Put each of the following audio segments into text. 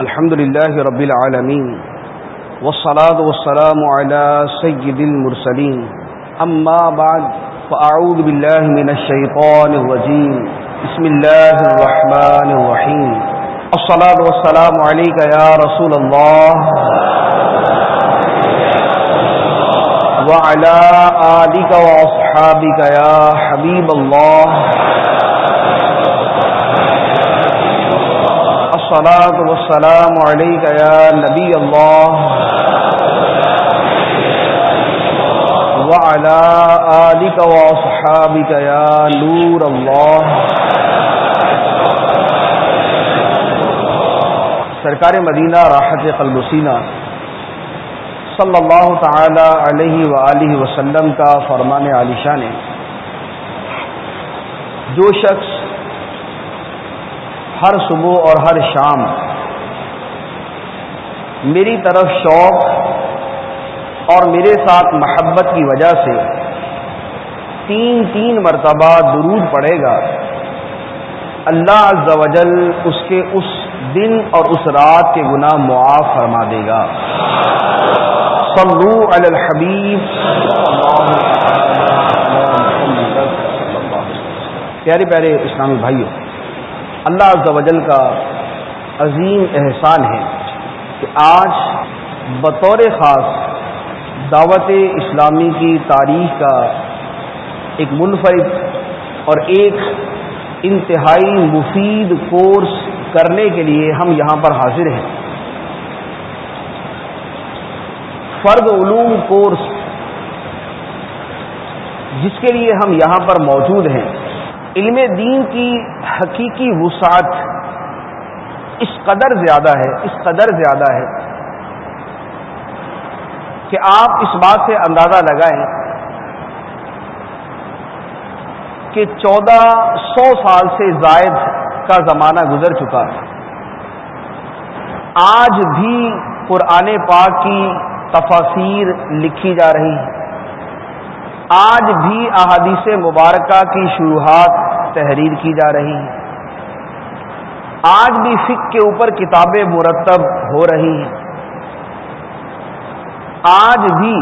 الحمد لله رب العالمين والصلاة والسلام على سيد المرسلين أما بعد فأعوذ بالله من الشيطان الرجيم بسم الله الرحمن الرحيم الصلاة والسلام عليك يا رسول الله وعلى آلك وأصحابك يا حبيب الله. الصلاة والسلام عليك يا نبي الله. وعلى آلك وأصحابك يا نور الله. سرکار مدینہ راحت قلب سینہ صلی اللہ تعالی علیہ وآلہ وسلم کا فرمان علیشہ نے جو شخص ہر صبح اور ہر شام میری طرف شوق اور میرے ساتھ محبت کی وجہ سے تین تین مرتبہ درود پڑے گا، اللہ عز و جل اس کے اس دن اور اس رات کے گناہ معاف فرما دے گا۔ صلو علی الحبیب پیارے پیارے اسلامی بھائیوں اللہ عز و جل کا عظیم احسان ہے کہ آج بطور خاص دعوت اسلامی کی تاریخ کا ایک منفرد اور ایک انتہائی مفید کورس کرنے کے لیے ہم یہاں پر حاضر ہیں۔ فرد علوم کورس جس کے لیے ہم یہاں پر موجود ہیں، علم دین کی حقیقی وسعت اس قدر زیادہ ہے، اس قدر زیادہ ہے کہ آپ اس بات سے اندازہ لگائیں کہ چودہ سو سال سے زائد کا زمانہ گزر چکا ہے۔ آج بھی قرآن پاک کی تفاصیر لکھی جا رہی ہے آج بھی احادیث مبارکہ کی شروحات تحریر کی جا رہی ہیں۔ آج بھی فک کے اوپر کتابیں مرتب ہو رہی ہیں۔ آج بھی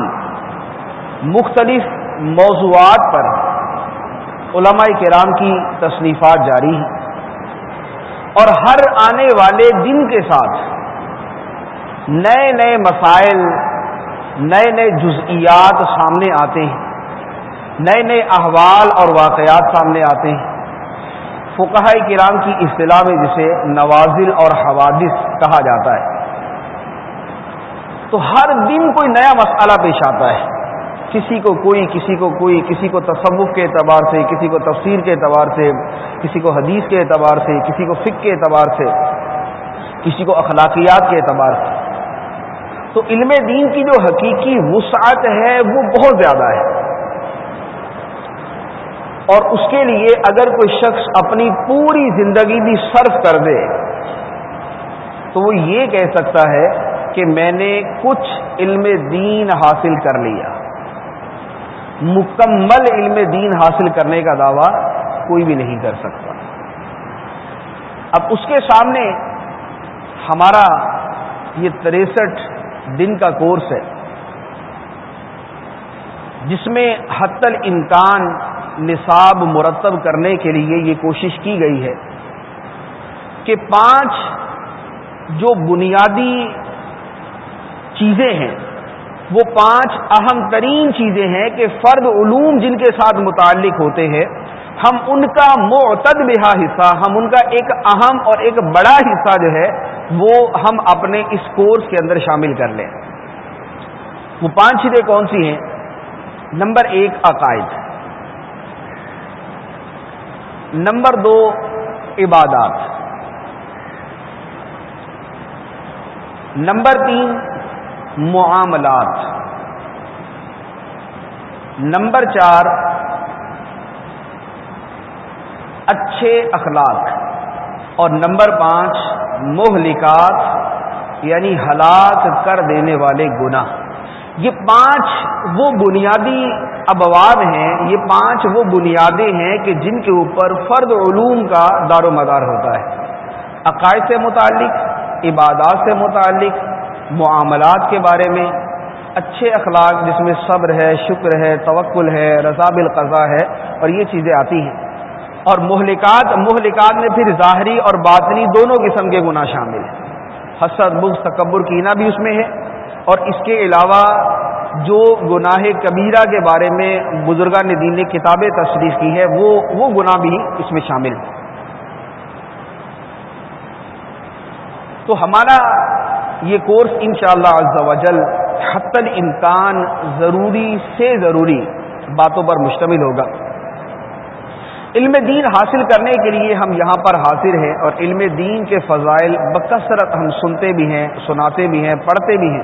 مختلف موضوعات پر علماء کرام کی تصنیفات جاری ہیں۔ اور ہر آنے والے دن کے ساتھ نئے نئے مسائل نئے نئے جزئیات سامنے آتے ہیں۔ نئے نئے احوال اور واقعات سامنے آتے ہیں۔ فقہ کرام کی اصطلاح میں جسے نوازل اور حوادث کہا جاتا ہے۔ تو ہر دن کوئی نیا مسئلہ پیش آتا ہے۔ کسی کو کوئی، کسی کو کوئی، کسی کو تصوف کے اعتبار سے، کسی کو تفسیر کے اعتبار سے، کسی کو حدیث کے اعتبار سے، کسی کو فک کے اعتبار سے، کسی کو اخلاقیات کے اعتبار سے۔ تو علم دین کی جو حقیقی وسعت ہے وہ بہت زیادہ ہے۔ اور اس کے لیے اگر کوئی شخص اپنی پوری زندگی بھی صرف کر دے، تو وہ یہ کہہ سکتا ہے کہ میں نے کچھ علم دین حاصل کر لیا۔ مکمل علم دین حاصل کرنے کا دعویٰ کوئی بھی نہیں کر سکتا۔ اب اس کے سامنے ہمارا یہ تریسٹھ دن کا کورس ہے۔ جس میں حت الامکان نصاب مرتب کرنے کے لیے یہ کوشش کی گئی ہے کہ پانچ جو بنیادی چیزیں ہیں، وہ پانچ اہم ترین چیزیں ہیں کہ فرد علوم جن کے ساتھ متعلق ہوتے ہیں، ہم ان کا معتد بہا حصہ، ہم ان کا ایک اہم اور ایک بڑا حصہ جو ہے وہ ہم اپنے اس کورس کے اندر شامل کر لیں۔ وہ پانچ چیزیں کون سی ہیں؟ نمبر ایک، عقائد۔ نمبر دو، عبادات۔ نمبر تین، معاملات۔ نمبر چار، اچھے اخلاق۔ اور نمبر پانچ، مہلکات یعنی ہلاک کر دینے والے گناہ۔ یہ پانچ وہ بنیادی ابواب ہیں، یہ پانچ وہ بنیادیں ہیں کہ جن کے اوپر فرد علوم کا دار و مدار ہوتا ہے۔ عقائد سے متعلق، عبادات سے متعلق، معاملات کے بارے میں۔ اچھے اخلاق جس میں صبر ہے، شکر ہے، توکل ہے رضاب القضا ہے، اور یہ چیزیں آتی ہیں۔ اور مہلکات مہلکات میں پھر ظاہری اور باطنی دونوں قسم کے گناہ شامل ہیں۔ حسد، بغض، تکبر کینا بھی اس میں ہے۔ اور اس کے علاوہ جو گناہ کبیرہ کے بارے میں بزرگان دین نے کتابیں تصریف کی ہے وہ وہ گناہ بھی اس میں شامل ہے تو ہمارا یہ کورس انشاءاللہ شاء اللہ حت الامکان ضروری سے ضروری باتوں پر مشتمل ہوگا۔ علم دین حاصل کرنے کے لیے ہم یہاں پر حاضر ہیں اور علم دین کے فضائل بکثرت ہم سنتے بھی ہیں، سناتے بھی ہیں، پڑھتے بھی ہیں۔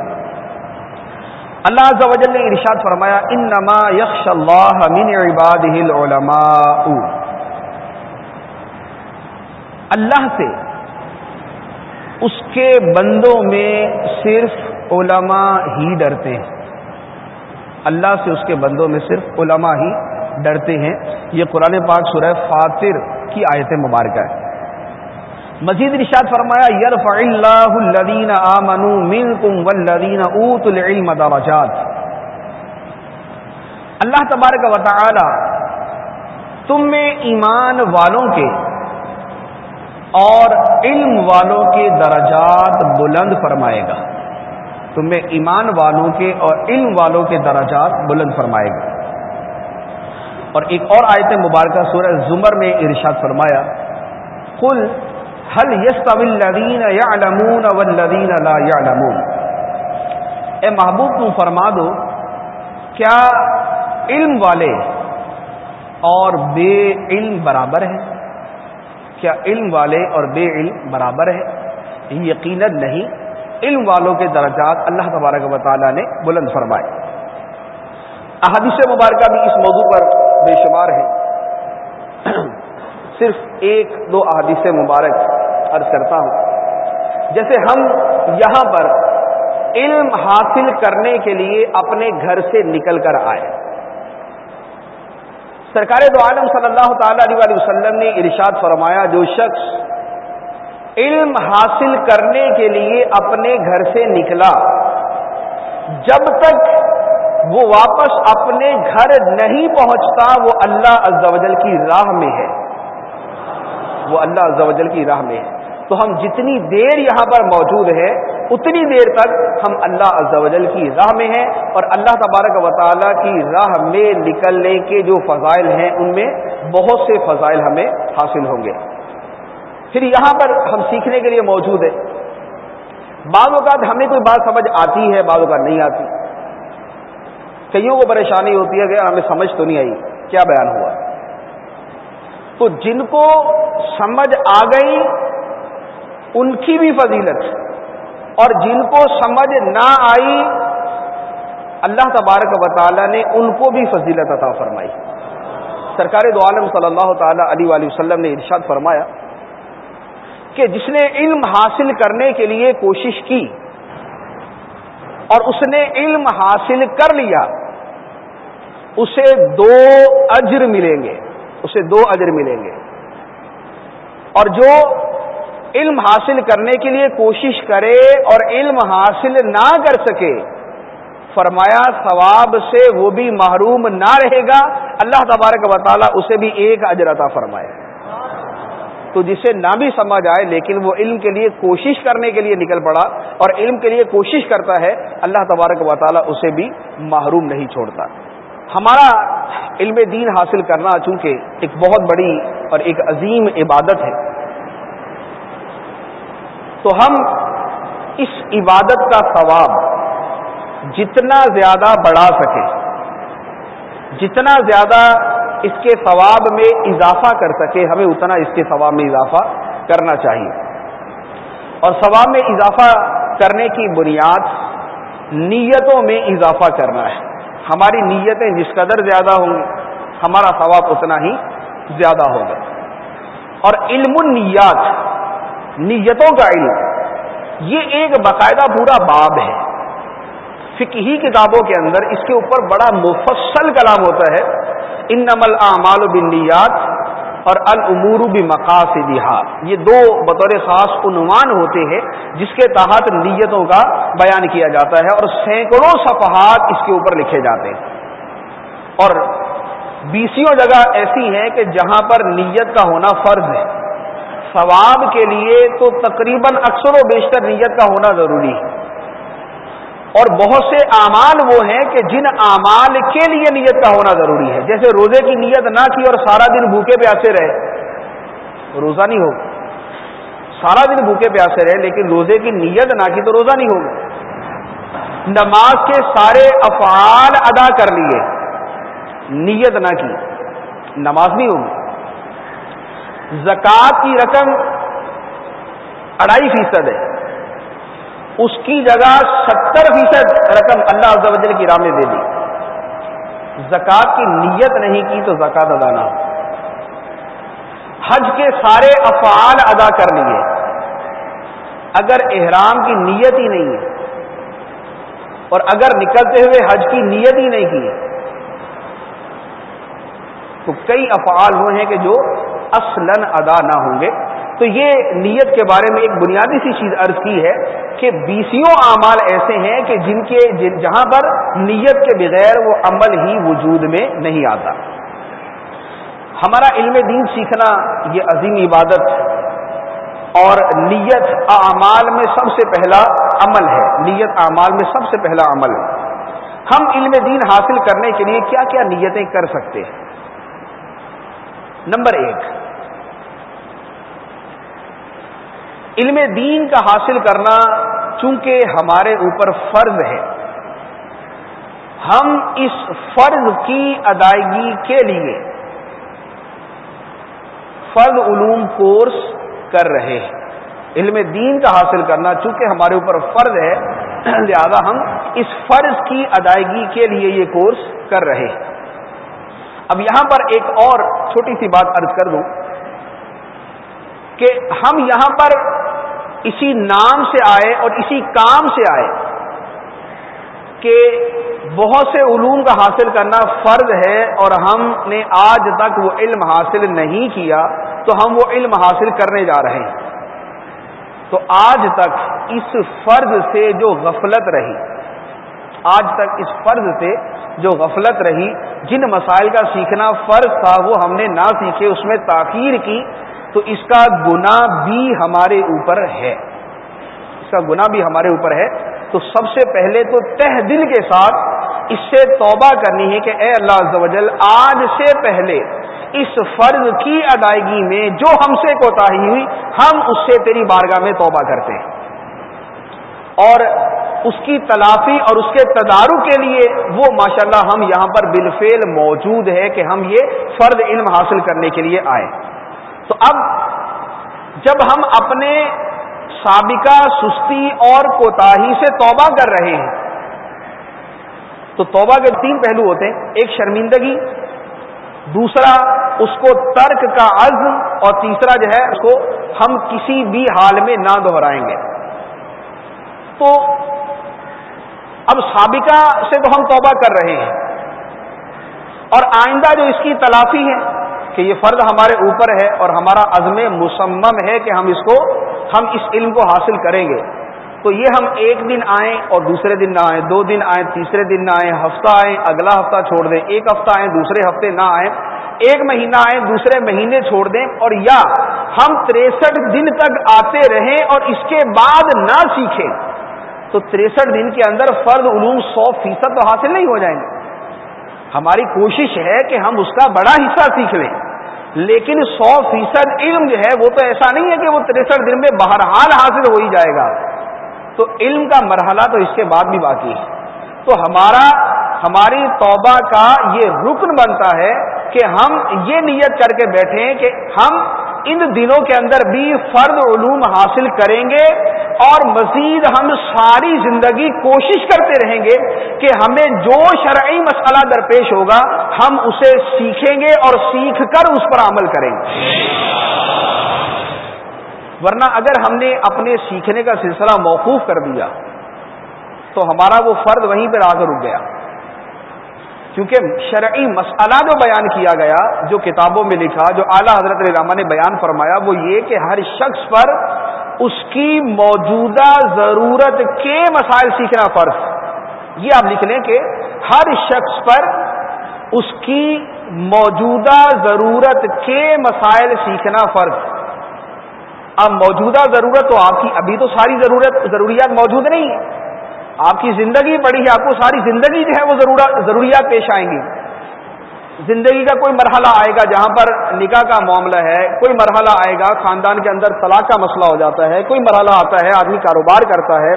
اللہ عز و جل نے ارشاد فرمایا، انما یخش اللہ من عباده العلماء. اللہ سے اس کے بندوں میں صرف علماء ہی ڈرتے ہیں۔ اللہ سے اس کے بندوں میں صرف علماء ہی ڈرتے ہیں۔ یہ قرآن پاک سورہ فاطر کی آیت مبارکہ ہے۔ مزید رشاد فرمایا یرف اللہ الذین آمنوا منکم والذین اوتوا العلم درجات۔ اللہ تبارک و تعالی تم میں ایمان والوں کے اور علم والوں کے درجات بلند فرمائے گا۔ تمہیں ایمان والوں کے اور علم والوں کے درجات بلند فرمائے گا۔ اور ایک اور آیت مبارکہ سورہ زمر میں ارشاد فرمایا کل حل یس طویل یا علمون اے محبوب، تم فرما دو، کیا علم والے اور بے علم برابر ہیں؟ کیا علم والے اور بے علم برابر ہے یقیناً نہیں، علم والوں کے درجات اللہ تبارک و تعالیٰ نے بلند فرمائے۔ احادیث مبارکہ بھی اس موضوع پر بے شمار ہے صرف ایک دو احادیث مبارک عرض کرتا ہوں۔ جیسے ہم یہاں پر علم حاصل کرنے کے لیے اپنے گھر سے نکل کر آئے۔ سرکار دو عالم صلی اللہ تعالی علیہ وسلم نے ارشاد فرمایا، جو شخص علم حاصل کرنے کے لیے اپنے گھر سے نکلا، جب تک وہ واپس اپنے گھر نہیں پہنچتا، وہ اللہ عزوجل کی راہ میں ہے۔ وہ اللہ عزوجل کی راہ میں ہے۔ تو ہم جتنی دیر یہاں پر موجود ہے اتنی دیر تک ہم اللہ عزوجل کی راہ میں ہیں اور اللہ تبارک و تعالیٰ کی راہ میں نکلنے کے جو فضائل ہیں، ان میں بہت سے فضائل ہمیں حاصل ہوں گے۔ پھر یہاں پر ہم سیکھنے کے لیے موجود ہے بعض اوقات ہمیں کوئی بات سمجھ آتی ہے، بعض اوقات نہیں آتی۔ کئیوں کو پریشانی ہوتی ہے کہ ہمیں سمجھ تو نہیں آئی؟ کیا بیان ہوا؟ تو جن کو سمجھ آ گئی، ان کی بھی فضیلت۔ اور جن کو سمجھ نہ آئی، اللہ تبارک و تعالی نے ان کو بھی فضیلت عطا فرمائی۔ سرکار دو عالم صلی اللہ تعالی علیہ وسلم نے ارشاد فرمایا کہ جس نے علم حاصل کرنے کے لیے کوشش کی اور اس نے علم حاصل کر لیا، اسے دو اجر ملیں گے، اسے دو اجر ملیں گے۔ اور جو علم حاصل کرنے کے لیے کوشش کرے اور علم حاصل نہ کر سکے، فرمایا ثواب سے وہ بھی محروم نہ رہے گا۔ اللہ تبارک و تعالیٰ اسے بھی ایک اجرتا فرمائے۔ تو جسے نہ بھی سمجھ آئے، لیکن وہ علم کے لیے کوشش کرنے کے لیے نکل پڑا اور علم کے لیے کوشش کرتا ہے، اللہ تبارک و تعالیٰ اسے بھی محروم نہیں چھوڑتا۔ ہمارا علم دین حاصل کرنا چونکہ ایک بہت بڑی اور ایک عظیم عبادت ہے۔ تو ہم اس عبادت کا ثواب جتنا زیادہ بڑھا سکے، جتنا زیادہ اس کے ثواب میں اضافہ کر سکے، ہمیں اتنا اس کے ثواب میں اضافہ کرنا چاہیے۔ اور ثواب میں اضافہ کرنے کی بنیاد نیتوں میں اضافہ کرنا ہے۔ ہماری نیتیں جس قدر زیادہ ہوں گی، ہمارا ثواب اتنا ہی زیادہ ہوگا۔ اور علم النیات، نیتوں کا علم، یہ ایک باقاعدہ پورا باب ہے۔ فکی کتابوں کے اندر اس کے اوپر بڑا مفصل کلام ہوتا ہے۔ ان نمل اعمال بنیات اور العمور بھی یہ دو بطور خاص عنوان ہوتے ہیں جس کے تحت نیتوں کا بیان کیا جاتا ہے اور سینکڑوں صفحات اس کے اوپر لکھے جاتے ہیں۔ اور بیسوں جگہ ایسی ہیں کہ جہاں پر نیت کا ہونا فرض ہے۔ ثواب کے لیے تو تقریباً اکثر و بیشتر نیت کا ہونا ضروری ہے۔ اور بہت سے اعمال وہ ہیں کہ جن اعمال کے لیے نیت کا ہونا ضروری ہے۔ جیسے روزے کی نیت نہ کی اور سارا دن بھوکے پیاسے رہے، روزہ نہیں ہوگا۔ سارا دن بھوکے پیاسے رہے لیکن روزے کی نیت نہ کی تو روزہ نہیں ہوگا۔ نماز کے سارے افعال ادا کر لیے، نیت نہ کی، نماز نہیں ہوگی۔ زکوٰۃ کی رقم اڑائی فیصد ہے۔ اس کی جگہ ستر فیصد رقم اللہ عز و جل کی راہ میں دے دی۔ زکوٰۃ کی نیت نہیں کی تو زکوٰۃ ادا نہ ہو۔ حج کے سارے افعال ادا کر لیے۔ اگر احرام کی نیت ہی نہیں ہے اور اگر نکلتے ہوئے حج کی نیت ہی نہیں کی، تو کئی افعال وہ ہیں کہ جو اصلا ادا نہ ہوں گے۔ تو یہ نیت کے بارے میں ایک بنیادی سی چیز عرض کی ہے کہ بیسوں اعمال ایسے ہیں کہ جن کے جہاں پر نیت کے بغیر وہ عمل ہی وجود میں نہیں آتا۔ ہمارا علم دین سیکھنا یہ عظیم عبادت اور نیت اعمال میں سب سے پہلا عمل ہے۔ نیت اعمال میں سب سے پہلا عمل۔ ہے ہم علم دین حاصل کرنے کے لیے کیا کیا نیتیں کر سکتے ہیں؟ نمبر ایک علم دین کا حاصل کرنا چونکہ ہمارے اوپر فرض ہے۔ ہم اس فرض کی ادائیگی کے لیے فرض علوم کورس کر رہے ہیں۔ علم دین کا حاصل کرنا چونکہ ہمارے اوپر فرض ہے، لہذا ہم اس فرض کی ادائیگی کے لیے یہ کورس کر رہے ہیں۔ اب یہاں پر ایک اور چھوٹی سی بات ارض کر دوں کہ ہم یہاں پر اسی نام سے آئے اور اسی کام سے آئے کہ بہت سے علوم کا حاصل کرنا فرض ہے اور ہم نے آج تک وہ علم حاصل نہیں کیا تو ہم وہ علم حاصل کرنے جا رہے ہیں۔ تو آج تک اس فرض سے جو غفلت رہی، آج تک اس فرض سے جو غفلت رہی، جن مسائل کا سیکھنا فرض تھا وہ ہم نے نہ سیکھے، اس میں تاخیر کی تو اس کا گنا بھی ہمارے اوپر ہے۔ اس کا گنا بھی ہمارے اوپر ہے۔ تو سب سے پہلے تو تہ دل کے ساتھ اس سے توبہ کرنی ہے کہ اے اللہ عز و جل، آج سے پہلے اس فرض کی ادائیگی میں جو ہم سے کوتاہی ہوئی، ہم اس سے تیری بارگاہ میں توبہ کرتے ہیں۔ اور اس کی تلافی اور اس کے تدارو کے لیے وہ ماشاءاللہ ہم یہاں پر بالفعل موجود ہے کہ ہم یہ فرد علم حاصل کرنے کے لیے آئے۔ تو اب جب ہم اپنے سابقہ سستی اور کوتاہی سے توبہ کر رہے ہیں، تو توبہ کے تین پہلو ہوتے ہیں، ایک شرمندگی، دوسرا اس کو ترک کا عزم، اور تیسرا جو ہے اس کو ہم کسی بھی حال میں نہ دہرائیں گے۔ تو اب سابقہ سے تو ہم توبہ کر رہے ہیں، اور آئندہ جو اس کی تلافی ہے کہ یہ فرض ہمارے اوپر ہے اور ہمارا عزم مسمم ہے کہ ہم اس کو ہم اس علم کو حاصل کریں گے۔ تو یہ ہم ایک دن آئیں اور دوسرے دن نہ آئیں، دو دن آئیں، تیسرے دن نہ آئیں، ہفتہ آئیں، اگلا ہفتہ چھوڑ دیں، ایک ہفتہ آئیں، دوسرے ہفتے نہ آئیں، ایک مہینہ آئیں، دوسرے مہینے چھوڑ دیں، اور یا ہم تریسٹھ دن تک آتے رہیں اور اس کے بعد نہ سیکھیں۔ تو تریسٹھ دن کے اندر فرد علوم سو فیصد تو حاصل نہیں ہو جائیں گے۔ ہماری کوشش ہے کہ ہم اس کا بڑا حصہ سیکھ لیں۔ لیکن سو فیصد علم جو ہے وہ تو ایسا نہیں ہے کہ وہ تریسٹھ دن میں بہرحال حاصل ہو ہی جائے گا۔ تو علم کا مرحلہ تو اس کے بعد بھی باقی ہے۔ تو ہمارا، ہماری توبہ کا یہ رکن بنتا ہے کہ ہم یہ نیت کر کے بیٹھے کہ ہم ان دنوں کے اندر بھی فرد علوم حاصل کریں گے اور مزید ہم ساری زندگی کوشش کرتے رہیں گے کہ ہمیں جو شرعی مسئلہ درپیش ہوگا، ہم اسے سیکھیں گے اور سیکھ کر اس پر عمل کریں گے۔ ورنہ اگر ہم نے اپنے سیکھنے کا سلسلہ موقوف کر دیا، تو ہمارا وہ فرد وہیں پہ آ کر رک گیا۔ کیونکہ شرعی مسئلہ جو بیان کیا گیا، جو کتابوں میں لکھا، جو اعلیٰ حضرت علامہ نے بیان فرمایا، وہ یہ کہ ہر شخص پر اس کی موجودہ ضرورت کے مسائل سیکھنا فرض یہ آپ لکھ لیں کہ ہر شخص پر اس کی موجودہ ضرورت کے مسائل سیکھنا فرض اب موجودہ ضرورت تو آپ کی، ابھی تو ساری ضرورت، ضروریات موجود نہیں ہیں۔ آپ کی زندگی بڑی ہے، آپ کو ساری زندگی جو ہے وہ ضروریات پیش آئیں گی۔ زندگی کا کوئی مرحلہ آئے گا جہاں پر نکاح کا معاملہ ہے، کوئی مرحلہ آئے گا، خاندان کے اندر طلاق کا مسئلہ ہو جاتا ہے، کوئی مرحلہ آتا ہے، آدمی کاروبار کرتا ہے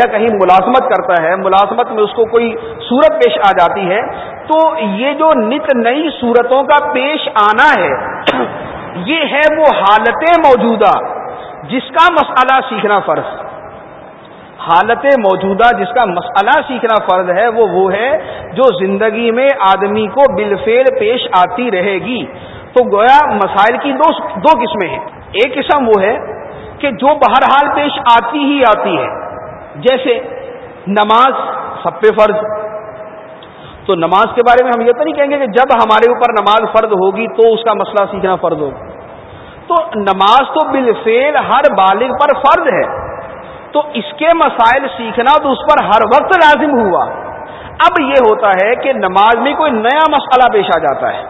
یا کہیں ملازمت کرتا ہے، ملازمت میں اس کو کوئی صورت پیش آ جاتی ہے، تو یہ جو نت نئی صورتوں کا پیش آنا ہے، یہ ہے وہ حالتیں موجودہ جس کا مسئلہ سیکھنا فرض۔ حالت موجودہ جس کا مسئلہ سیکھنا فرض ہے، وہ وہ ہے جو زندگی میں آدمی کو بالفیل پیش آتی رہے گی۔ تو گویا مسائل کی دو دو قسمیں ہیں۔ ایک قسم وہ ہے کہ جو بہرحال پیش آتی ہی آتی ہے۔ جیسے نماز سب پہ فرض۔ تو نماز کے بارے میں ہم یہ تو نہیں کہیں گے کہ جب ہمارے اوپر نماز فرض ہوگی تو اس کا مسئلہ سیکھنا فرض ہوگا۔ تو نماز تو بالفیل ہر بالغ پر فرض ہے۔ تو اس کے مسائل سیکھنا تو اس پر ہر وقت لازم ہوا۔ اب یہ ہوتا ہے کہ نماز میں کوئی نیا مسئلہ پیش آ جاتا ہے۔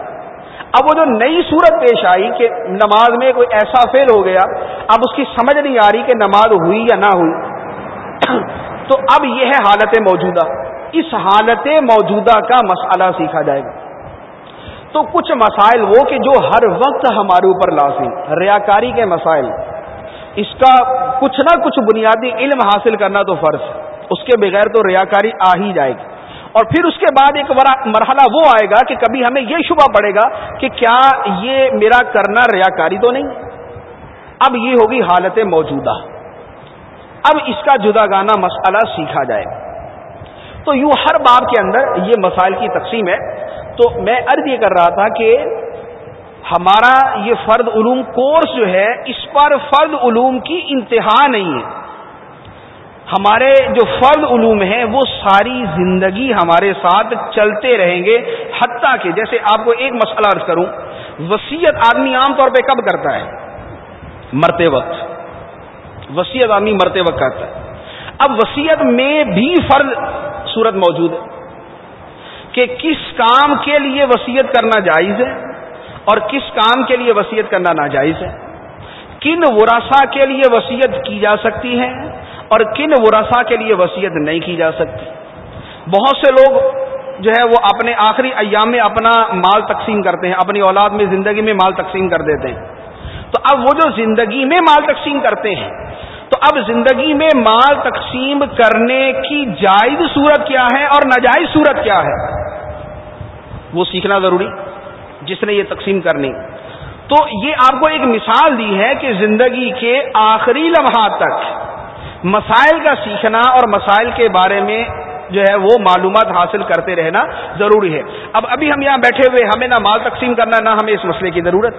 اب وہ جو نئی صورت پیش آئی کہ نماز میں کوئی ایسا فیل ہو گیا، اب اس کی سمجھ نہیں آ رہی کہ نماز ہوئی یا نہ ہوئی۔ تو اب یہ ہے حالت موجودہ۔ اس حالت موجودہ کا مسئلہ سیکھا جائے گا۔ تو کچھ مسائل وہ کہ جو ہر وقت ہمارے اوپر لازم ریاکاری کے مسائل۔ اس کا کچھ نہ کچھ بنیادی علم حاصل کرنا تو فرض ہے۔ اس کے بغیر تو ریاکاری آ ہی جائے گی۔ اور پھر اس کے بعد ایک مرحلہ وہ آئے گا کہ کبھی ہمیں یہ شبہ پڑے گا کہ کیا یہ میرا کرنا ریاکاری تو نہیں؟ اب یہ ہوگی حالت موجودہ۔ اب اس کا جدا گانا مسئلہ سیکھا جائے۔ گا تو یوں ہر باب کے اندر یہ مسائل کی تقسیم ہے۔ تو میں عرض یہ کر رہا تھا کہ ہمارا یہ فرد علوم کورس جو ہے، اس پر فرد علوم کی انتہا نہیں ہے۔ ہمارے جو فرد علوم ہیں، وہ ساری زندگی ہمارے ساتھ چلتے رہیں گے۔ حتیٰ کہ جیسے آپ کو ایک مسئلہ عرض کروں وسیعت آدمی عام طور پہ کب کرتا ہے؟ مرتے وقت۔ وسیعت آدمی مرتے وقت کرتا ہے۔ اب وسیعت میں بھی فرد صورت موجود ہے کہ کس کام کے لیے وسیعت کرنا جائز ہے؟ اور کس کام کے لیے وسیعت کرنا ناجائز ہے؟ کن وراسا کے لیے وسیعت کی جا سکتی ہے اور کن وراسا کے لیے وسیعت نہیں کی جا سکتی؟ بہت سے لوگ جو ہے وہ اپنے آخری ایام میں اپنا مال تقسیم کرتے ہیں، اپنی اولاد میں زندگی میں مال تقسیم کر دیتے ہیں۔ تو اب وہ جو زندگی میں مال تقسیم کرتے ہیں، تو اب زندگی میں مال تقسیم کرنے کی جائز صورت کیا ہے اور ناجائز صورت کیا ہے؟ وہ سیکھنا ضروری۔ جس نے یہ تقسیم کرنی۔ تو یہ آپ کو ایک مثال دی ہے کہ زندگی کے آخری لمحات تک مسائل کا سیکھنا اور مسائل کے بارے میں جو ہے وہ معلومات حاصل کرتے رہنا ضروری ہے۔ اب ابھی ہم یہاں بیٹھے ہوئے، ہمیں نہ مال تقسیم کرنا، نہ ہمیں اس مسئلے کی ضرورت۔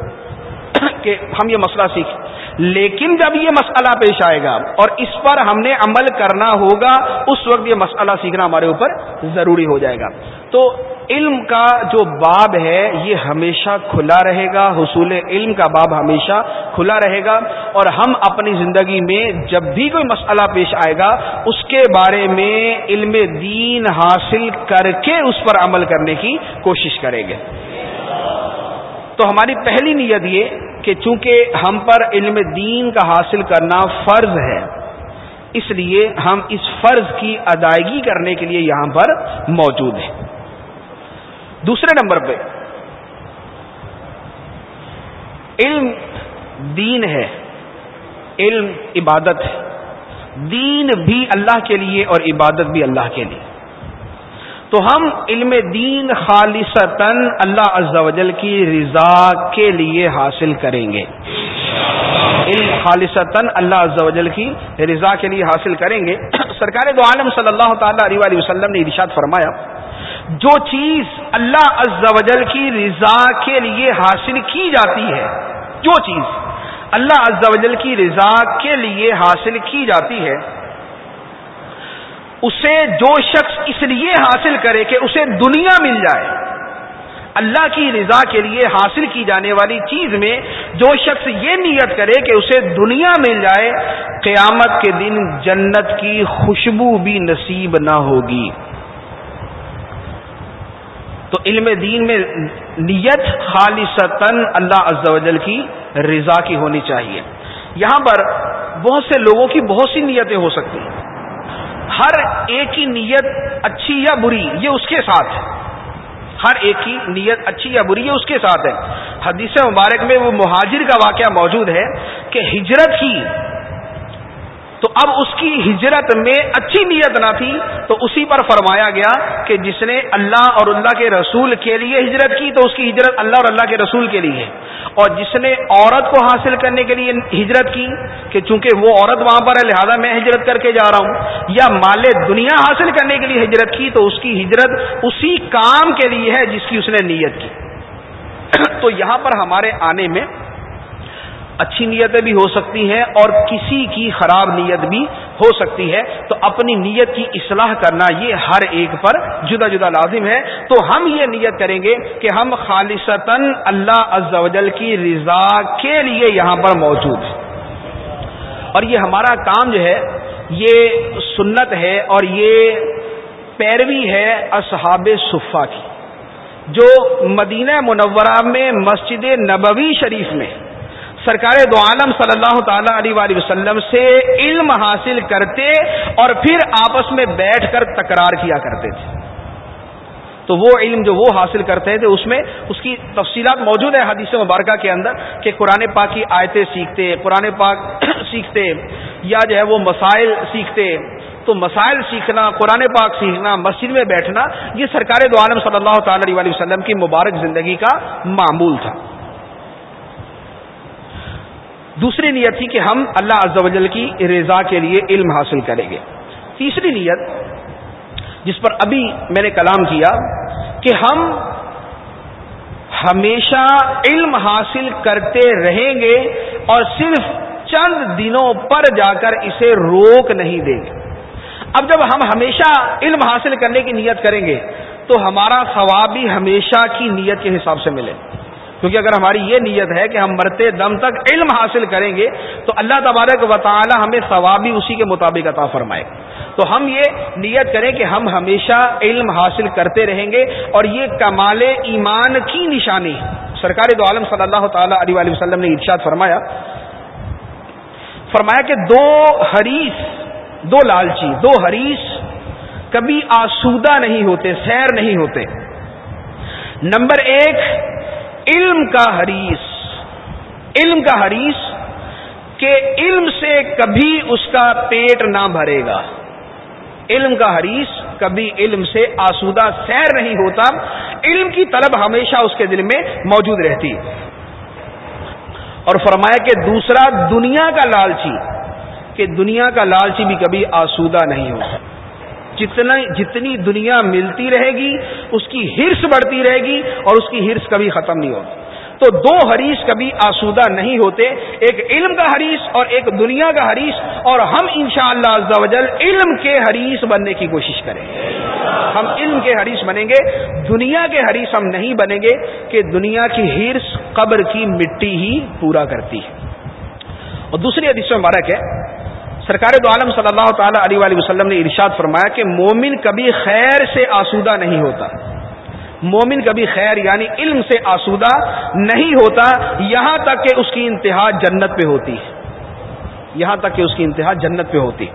کہ ہم یہ مسئلہ سیکھیں لیکن جب یہ مسئلہ پیش آئے گا اور اس پر ہم نے عمل کرنا ہوگا، اس وقت یہ مسئلہ سیکھنا ہمارے اوپر ضروری ہو جائے گا۔ تو علم کا جو باب ہے، یہ ہمیشہ کھلا رہے گا۔ حصول علم کا باب ہمیشہ کھلا رہے گا۔ اور ہم اپنی زندگی میں جب بھی کوئی مسئلہ پیش آئے گا، اس کے بارے میں علم دین حاصل کر کے اس پر عمل کرنے کی کوشش کریں گے۔ تو ہماری پہلی نیت یہ کہ چونکہ ہم پر علم دین کا حاصل کرنا فرض ہے، اس لیے ہم اس فرض کی ادائیگی کرنے کے لیے یہاں پر موجود ہیں۔ دوسرے نمبر پہ، علم دین ہے، علم عبادت ہے۔ دین بھی اللہ کے لیے اور عبادت بھی اللہ کے لیے۔ تو ہم علم دین خالصتاً اللہ عز و جل کی رضا کے لیے حاصل کریں گے۔ علم خالصتاً اللہ عز و جل کی رضا کے لیے حاصل کریں گے۔ سرکار دو عالم صلی اللہ تعالی علیہ وسلم نے ارشاد فرمایا، جو چیز اللہ عز و جل کی رضا کے لیے حاصل کی جاتی ہے، جو چیز اللہ عز و جل کی رضا کے لیے حاصل کی جاتی ہے اسے جو شخص اس لیے حاصل کرے کہ اسے دنیا مل جائے، اللہ کی رضا کے لیے حاصل کی جانے والی چیز میں جو شخص یہ نیت کرے کہ اسے دنیا مل جائے، قیامت کے دن جنت کی خوشبو بھی نصیب نہ ہوگی۔ تو علم دین میں نیت خالصتاً اللہ عز و جل کی رضا کی ہونی چاہیے۔ یہاں پر بہت سے لوگوں کی بہت سی نیتیں ہو سکتی ہیں۔ ہر ایک کی نیت اچھی یا بری، یہ اس کے ساتھ ہے۔ ہر ایک کی نیت اچھی یا بری، یہ اس کے ساتھ ہے۔ حدیث مبارک میں وہ مہاجر کا واقعہ موجود ہے کہ ہجرت کی تو اب اس کی ہجرت میں اچھی نیت نہ تھی تو اسی پر فرمایا گیا کہ جس نے اللہ اور اللہ کے رسول کے لیے ہجرت کی تو اس کی ہجرت اللہ اور اللہ کے رسول کے لیے اور جس نے عورت کو حاصل کرنے کے لیے ہجرت کی کہ چونکہ وہ عورت وہاں پر ہے، لہٰذا میں ہجرت کر کے جا رہا ہوں، یا مال دنیا حاصل کرنے کے لیے ہجرت کی تو اس کی ہجرت اسی کام کے لیے ہے جس کی اس نے نیت کی۔ تو یہاں پر ہمارے آنے میں اچھی نیتیں بھی ہو سکتی ہیں اور کسی کی خراب نیت بھی ہو سکتی ہے تو اپنی نیت کی اصلاح کرنا یہ ہر ایک پر جدا جدا لازم ہے تو ہم یہ نیت کریں گے کہ ہم خالصتاً اللہ عز و جل کی رضا کے لیے یہاں پر موجود ہیں۔ اور یہ ہمارا کام جو ہے، یہ سنت ہے اور یہ پیروی ہے اصحاب صفا کی، جو مدینہ منورہ میں مسجد نبوی شریف میں سرکار دو عالم صلی اللہ تعالی علیہ وآلہ وسلم سے علم حاصل کرتے اور پھر آپس میں بیٹھ کر تکرار کیا کرتے تھے۔ تو وہ علم جو وہ حاصل کرتے تھے، اس میں اس کی تفصیلات موجود ہے حدیث مبارکہ کے اندر کہ قرآن پاک کی آیتیں سیکھتے، قرآن پاک سیکھتے یا جو ہے وہ مسائل سیکھتے۔ تو مسائل سیکھنا، قرآن پاک سیکھنا، مسجد میں بیٹھنا، یہ سرکار دو عالم صلی اللہ تعالی علیہ وسلم کی مبارک زندگی کا معمول تھا۔ دوسری نیت تھی کہ ہم اللہ عز و جل کی رضا کے لیے علم حاصل کریں گے۔ تیسری نیت جس پر ابھی میں نے کلام کیا کہ ہم ہمیشہ علم حاصل کرتے رہیں گے اور صرف چند دنوں پر جا کر اسے روک نہیں دیں گے۔ اب جب ہم ہمیشہ علم حاصل کرنے کی نیت کریں گے تو ہمارا ثواب بھی ہمیشہ کی نیت کے حساب سے ملے۔ گا کیونکہ اگر ہماری یہ نیت ہے کہ ہم مرتے دم تک علم حاصل کریں گے، تو اللہ تبارک و تعالی ہمیں ثوابی اسی کے مطابق عطا فرمائے۔ تو ہم یہ نیت کریں کہ ہم ہمیشہ علم حاصل کرتے رہیں گے اور یہ کمال ایمان کی نشانی۔ سرکار دو عالم صلی اللہ تعالی علیہ وسلم نے ارشاد فرمایا فرمایا کہ دو حریث دو لالچی، دو حریث کبھی آسودہ نہیں ہوتے، سیر نہیں ہوتے۔ نمبر ایک علم کا حریث علم کا حریث کہ علم سے کبھی اس کا پیٹ نہ بھرے گا۔ علم کا حریث کبھی علم سے آسودہ سیر نہیں ہوتا۔ علم کی طلب ہمیشہ اس کے دل میں موجود رہتی۔ اور فرمایا کہ دوسرا دنیا کا لالچی، کہ دنیا کا لالچی بھی کبھی آسودہ نہیں ہوتا۔ جتنا جتنی دنیا ملتی رہے گی، اس کی ہرس بڑھتی رہے گی اور اس کی ہرس کبھی ختم نہیں ہوتی۔ تو دو حریث کبھی آسودہ نہیں ہوتے، ایک علم کا حریث اور ایک دنیا کا حریث اور ہم انشاءاللہ شاء اللہ علم کے حریث بننے کی کوشش کریں ہم علم کے حریث بنیں گے، دنیا کے حریث ہم نہیں بنیں گے کہ دنیا کی ہرس قبر کی مٹی ہی پورا کرتی ہے۔ اور دوسری حدیث مبارک ہے سرکار دو عالم صلی اللہ تعالی علیہ وسلم نے ارشاد فرمایا کہ مومن کبھی خیر سے آسودہ نہیں ہوتا۔ مومن کبھی خیر یعنی علم سے آسودہ نہیں ہوتا، یہاں تک کہ اس کی انتہا جنت پہ ہوتی۔ ہے یہاں تک کہ اس کی انتہا جنت پہ ہوتی۔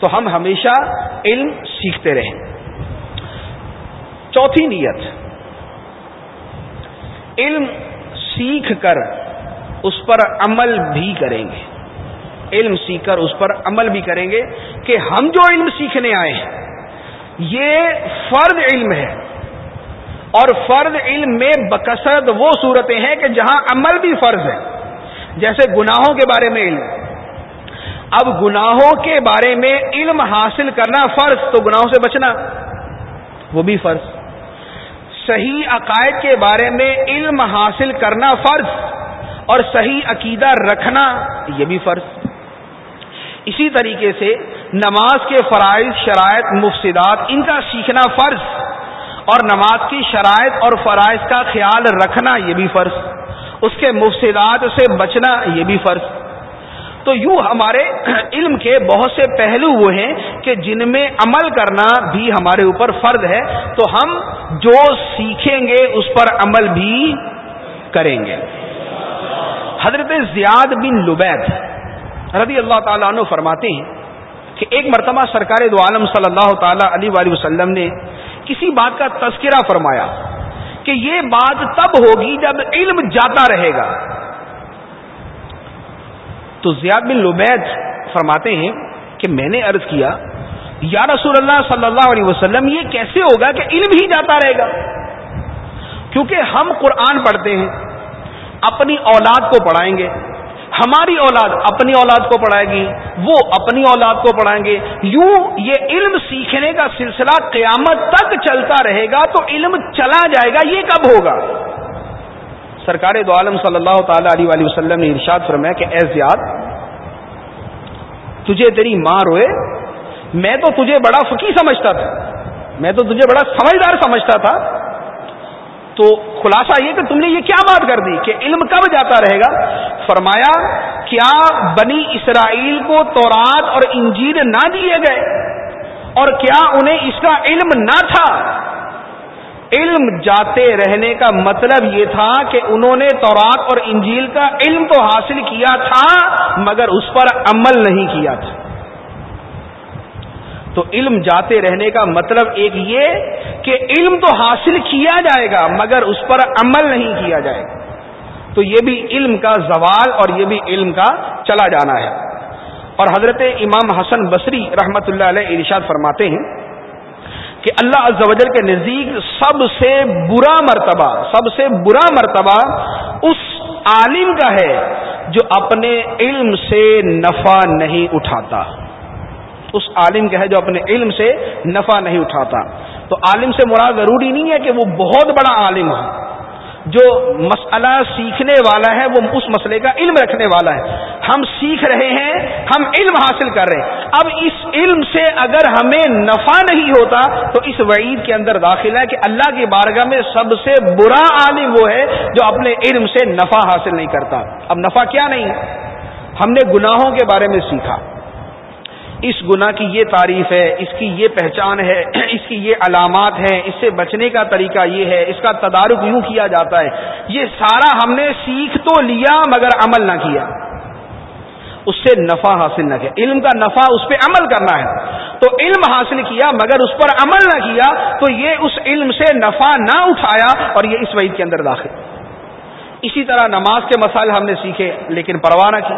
تو ہم ہمیشہ علم سیکھتے رہیں۔ چوتھی نیت۔ علم سیکھ کر اس پر عمل بھی کریں گے۔ علم سیکھ کر اس پر عمل بھی کریں گے کہ ہم جو علم سیکھنے آئے ہیں، یہ فرد علم ہے۔ اور فرد علم میں بکثرت وہ صورتیں ہیں کہ جہاں عمل بھی فرض ہے، جیسے گناہوں کے بارے میں علم۔ اب گناہوں کے بارے میں علم حاصل کرنا فرض، تو گناہوں سے بچنا وہ بھی فرض۔ صحیح عقائد کے بارے میں علم حاصل کرنا فرض اور صحیح عقیدہ رکھنا یہ بھی فرض۔ اسی طریقے سے نماز کے فرائض، شرائط مفصدات ان کا سیکھنا فرض اور نماز کی شرائط اور فرائض کا خیال رکھنا یہ بھی فرض، اس کے مفصدات سے بچنا یہ بھی فرض۔ تو یوں ہمارے علم کے بہت سے پہلو وہ ہیں کہ جن میں عمل کرنا بھی ہمارے اوپر فرد ہے، تو ہم جو سیکھیں گے اس پر عمل بھی کریں گے۔ حضرت زیاد بن لبید رضی اللہ تعالیٰ عنہ فرماتے ہیں کہ ایک مرتبہ سرکار دو عالم صلی اللہ تعالی علیہ وسلم نے کسی بات کا تذکرہ فرمایا کہ یہ بات تب ہوگی جب علم جاتا رہے گا۔ تو زیاد بن لبید فرماتے ہیں کہ میں نے عرض کیا، یا رسول اللہ صلی اللہ علیہ وسلم، یہ کیسے ہوگا کہ علم ہی جاتا رہے گا؟ کیونکہ ہم قرآن پڑھتے ہیں، اپنی اولاد کو پڑھائیں گے ہماری اولاد اپنی اولاد کو پڑھائے گی، وہ اپنی اولاد کو پڑھائیں گے۔ یوں یہ علم سیکھنے کا سلسلہ قیامت تک چلتا رہے گا تو علم چلا جائے گا، یہ کب ہوگا؟ سرکار دو عالم صلی اللہ تعالی علیہ وسلم نے ارشاد فرمایا کہ اے زیاد، تجھے تیری ماں روئے، میں تو تجھے بڑا فقی سمجھتا تھا، میں تو تجھے بڑا سمجھدار سمجھتا تھا تو خلاصہ یہ کہ تم نے یہ کیا بات کر دی کہ علم کب جاتا رہے گا؟ فرمایا، کیا بنی اسرائیل کو تورات اور انجیر نہ دیے گئے؟ اور کیا انہیں اس کا علم نہ تھا؟ علم جاتے رہنے کا مطلب یہ تھا کہ انہوں نے تورات اور انجیل کا علم تو حاصل کیا تھا، مگر اس پر عمل نہیں کیا تھا۔ تو علم جاتے رہنے کا مطلب ایک یہ کہ علم تو حاصل کیا جائے گا، مگر اس پر عمل نہیں کیا جائے گا۔ تو یہ بھی علم کا زوال اور یہ بھی علم کا چلا جانا ہے۔ اور حضرت امام حسن بصری رحمت اللہ علیہ ارشاد فرماتے ہیں کہ اللہ عز و جل کے نزدیک سب سے برا مرتبہ، سب سے برا مرتبہ اس عالم کا ہے جو اپنے علم سے نفع نہیں اٹھاتا۔ اس عالم کا ہے جو اپنے علم سے نفع نہیں اٹھاتا۔ تو عالم سے مراد ضروری نہیں ہے کہ وہ بہت بڑا عالم ہو۔ جو مسئلہ سیکھنے والا ہے، وہ اس مسئلے کا علم رکھنے والا ہے۔ ہم سیکھ رہے ہیں، ہم علم حاصل کر رہے ہیں۔ اب اس علم سے اگر ہمیں نفع نہیں ہوتا، تو اس وعید کے اندر داخل ہے کہ اللہ کی بارگاہ میں سب سے برا عالم وہ ہے جو اپنے علم سے نفع حاصل نہیں کرتا۔ اب نفع کیا نہیں؟ ہم نے گناہوں کے بارے میں سیکھا۔ اس گناہ کی یہ تعریف ہے، اس کی یہ پہچان ہے، اس کی یہ علامات ہیں، اس سے بچنے کا طریقہ یہ ہے، اس کا تدارک یوں کیا جاتا ہے۔ یہ سارا ہم نے سیکھ تو لیا مگر عمل نہ کیا۔ اس سے نفع حاصل نہ کیا۔ علم کا نفع اس پہ عمل کرنا ہے۔ تو علم حاصل کیا مگر اس پر عمل نہ کیا، تو یہ اس علم سے نفع نہ اٹھایا اور یہ اس وعید کے اندر داخل۔ اسی طرح نماز کے مسائل ہم نے سیکھے لیکن پرواہ نہ کی۔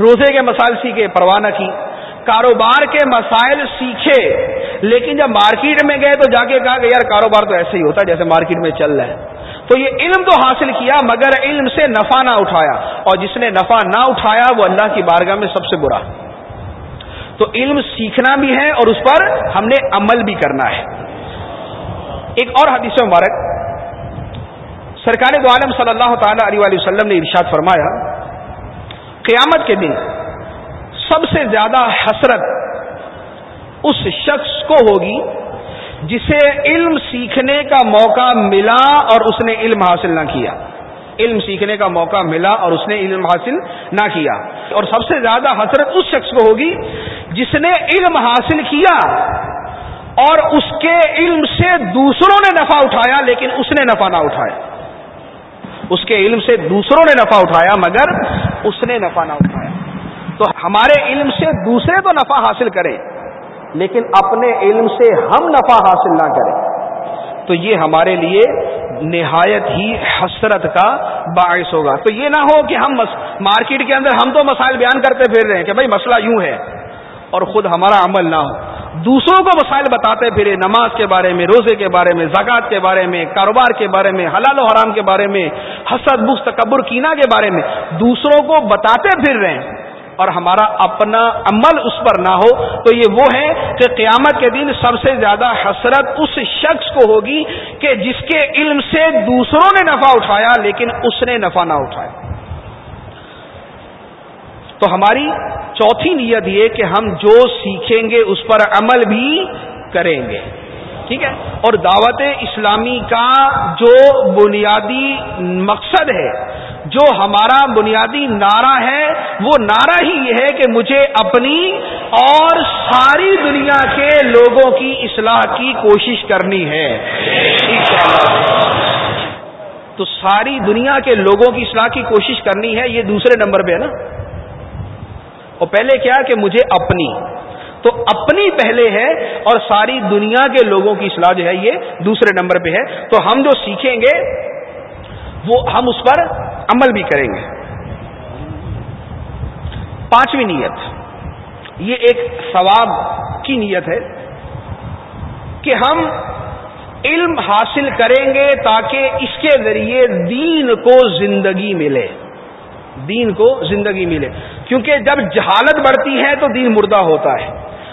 روزے کے مسائل سیکھے، پرواہ نہ کی۔ کاروبار کے مسائل سیکھے۔ لیکن جب مارکیٹ میں گئے تو جا کے کہا کہ یار کاروبار تو ایسے ہی ہوتا ہے جیسے مارکیٹ میں چل رہا ہے۔ تو یہ علم تو حاصل کیا مگر علم سے نفع نہ اٹھایا۔ اور جس نے نفع نہ اٹھایا وہ اللہ کی بارگاہ میں سب سے برا۔ تو علم سیکھنا بھی ہے اور اس پر ہم نے عمل بھی کرنا ہے۔ ایک اور حدیث مبارک۔ سرکار دو عالم صلی اللہ تعالی علیہ وسلم نے ارشاد فرمایا، قیامت کے دن سب سے زیادہ حسرت اس شخص کو ہوگی جسے علم سیکھنے کا موقع ملا اور اس نے علم حاصل نہ کیا۔ علم سیکھنے کا موقع ملا اور اس نے علم حاصل نہ کیا۔ اور سب سے زیادہ حسرت اس شخص کو ہوگی جس نے علم حاصل کیا اور اس کے علم سے دوسروں نے نفع اٹھایا لیکن اس نے نفع نہ اٹھایا۔ اس کے علم سے دوسروں نے نفع اٹھایا مگر اس نے نفع نہ اٹھایا۔ تو ہمارے علم سے دوسرے تو نفع حاصل کریں، لیکن اپنے علم سے ہم نفع حاصل نہ کریں۔ تو یہ ہمارے لیے نہایت ہی حسرت کا باعث ہوگا۔ تو یہ نہ ہو کہ ہم مارکیٹ کے اندر ہم تو مسائل بیان کرتے پھر رہے ہیں کہ بھائی مسئلہ یوں ہے اور خود ہمارا عمل نہ ہو۔ دوسروں کو مسائل بتاتے پھرے، نماز کے بارے میں، روزے کے بارے میں، زکوٰۃ کے بارے میں، کاروبار کے بارے میں، حلال و حرام کے بارے میں، حسد بخ تکبر کینا کے بارے میں، دوسروں کو بتاتے پھر رہے ہیں۔ اور ہمارا اپنا عمل اس پر نہ ہو، تو یہ وہ ہے کہ قیامت کے دن سب سے زیادہ حسرت اس شخص کو ہوگی کہ جس کے علم سے دوسروں نے نفع اٹھایا لیکن اس نے نفع نہ اٹھایا۔ تو ہماری چوتھی نیت یہ کہ ہم جو سیکھیں گے اس پر عمل بھی کریں گے۔ ٹھیک ہے؟ اور دعوت اسلامی کا جو بنیادی مقصد ہے جو ہمارا بنیادی نعرہ ہے، وہ نعرہ ہی یہ ہے کہ مجھے اپنی اور ساری دنیا کے لوگوں کی اصلاح کی کوشش کرنی ہے۔ تو ساری دنیا کے لوگوں کی اصلاح کی کوشش کرنی ہے، یہ دوسرے نمبر پہ ہے نا۔ اور پہلے کیا کہ مجھے اپنی۔ تو اپنی پہلے ہے اور ساری دنیا کے لوگوں کی اصلاح جو ہے، یہ دوسرے نمبر پہ ہے۔ تو ہم جو سیکھیں گے، وہ ہم اس پر عمل بھی کریں گے۔ پانچویں نیت۔ یہ ایک ثواب کی نیت ہے کہ ہم علم حاصل کریں گے تاکہ اس کے ذریعے دین کو زندگی ملے۔ دین کو زندگی ملے۔ کیونکہ جب جہالت بڑھتی ہے تو دین مردہ ہوتا ہے۔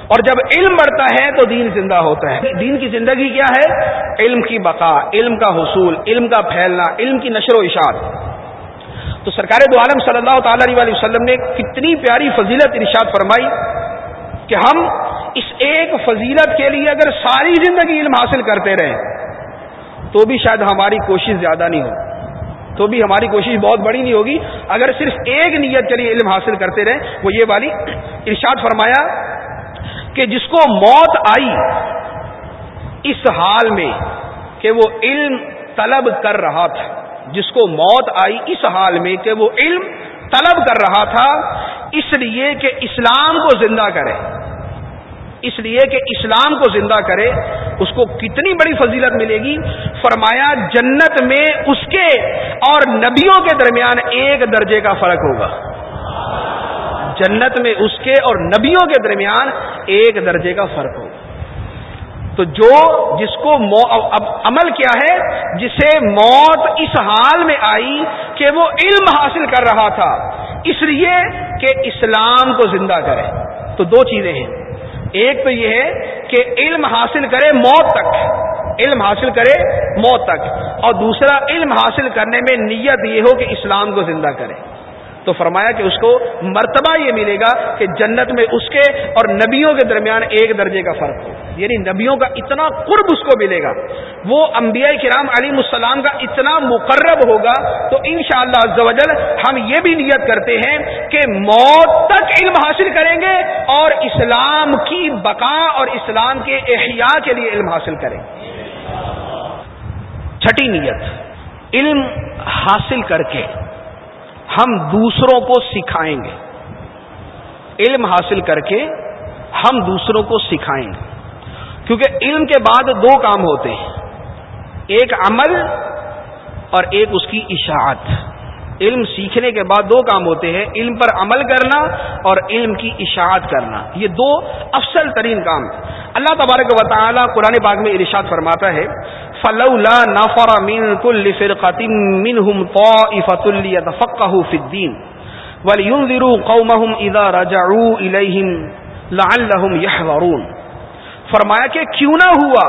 اور جب علم بڑھتا ہے تو دین زندہ ہوتا ہے۔ دین کی زندگی کیا ہے؟ علم کی بقا، علم کا حصول، علم کا پھیلنا، علم کی نشر و اشاعت۔ تو سرکار دو عالم صلی اللہ تعالی علیہ وسلم نے کتنی پیاری فضیلت ارشاد فرمائی کہ ہم اس ایک فضیلت کے لیے اگر ساری زندگی علم حاصل کرتے رہیں تو بھی شاید ہماری کوشش زیادہ نہیں ہو تو بھی ہماری کوشش بہت بڑی نہیں ہوگی۔ اگر صرف ایک نیت کے لیے علم حاصل کرتے رہیں، وہ یہ والی ارشاد فرمایا کہ جس کو موت آئی اس حال میں کہ وہ علم طلب کر رہا تھا۔ جس کو موت آئی اس حال میں کہ وہ علم طلب کر رہا تھا، اس لیے کہ اسلام کو زندہ کرے۔ اس لیے کہ اسلام کو زندہ کرے، اس کو کتنی بڑی فضیلت ملے گی۔ فرمایا، جنت میں اس کے اور نبیوں کے درمیان ایک درجے کا فرق ہوگا۔ جنت میں اس کے اور نبیوں کے درمیان ایک درجے کا فرق ہو تو جو جس کو اب عمل کیا ہے، جسے موت اس حال میں آئی کہ وہ علم حاصل کر رہا تھا۔ اس لیے کہ اسلام کو زندہ کرے۔ تو دو چیزیں ہیں۔ ایک تو یہ ہے کہ علم حاصل کرے موت تک۔ علم حاصل کرے موت تک۔ اور دوسرا، علم حاصل کرنے میں نیت یہ ہو کہ اسلام کو زندہ کرے۔ تو فرمایا کہ اس کو مرتبہ یہ ملے گا کہ جنت میں اس کے اور نبیوں کے درمیان ایک درجے کا فرق ہو۔ یعنی نبیوں کا اتنا قرب اس کو ملے گا۔ وہ انبیاء کرام علیم السلام کا اتنا مقرب ہوگا تو انشاءاللہ شاء اللہ ہم یہ بھی نیت کرتے ہیں کہ موت تک علم حاصل کریں گے اور اسلام کی بقا اور اسلام کے احیاء کے لیے علم حاصل کریں چھٹی نیت، علم حاصل کر کے ہم دوسروں کو سکھائیں گے۔ علم حاصل کر کے ہم دوسروں کو سکھائیں گے۔ کیونکہ علم کے بعد دو کام ہوتے ہیں، ایک عمل اور ایک اس کی اشاعت۔ علم سیکھنے کے بعد دو کام ہوتے ہیں، علم پر عمل کرنا اور علم کی اشاعت کرنا۔ یہ دو افسل ترین کام اللہ تبارک و تعالی قرآن باغ میں ارشاد فرماتا ہے، فلولا نفر من كل فرقة منهم طائفة ليتفقهوا في الدين ولينذروا قومهم إذا رجعوا إليهم لعلهم يحذرون۔ فرمایا کہ کیوں نہ ہوا؟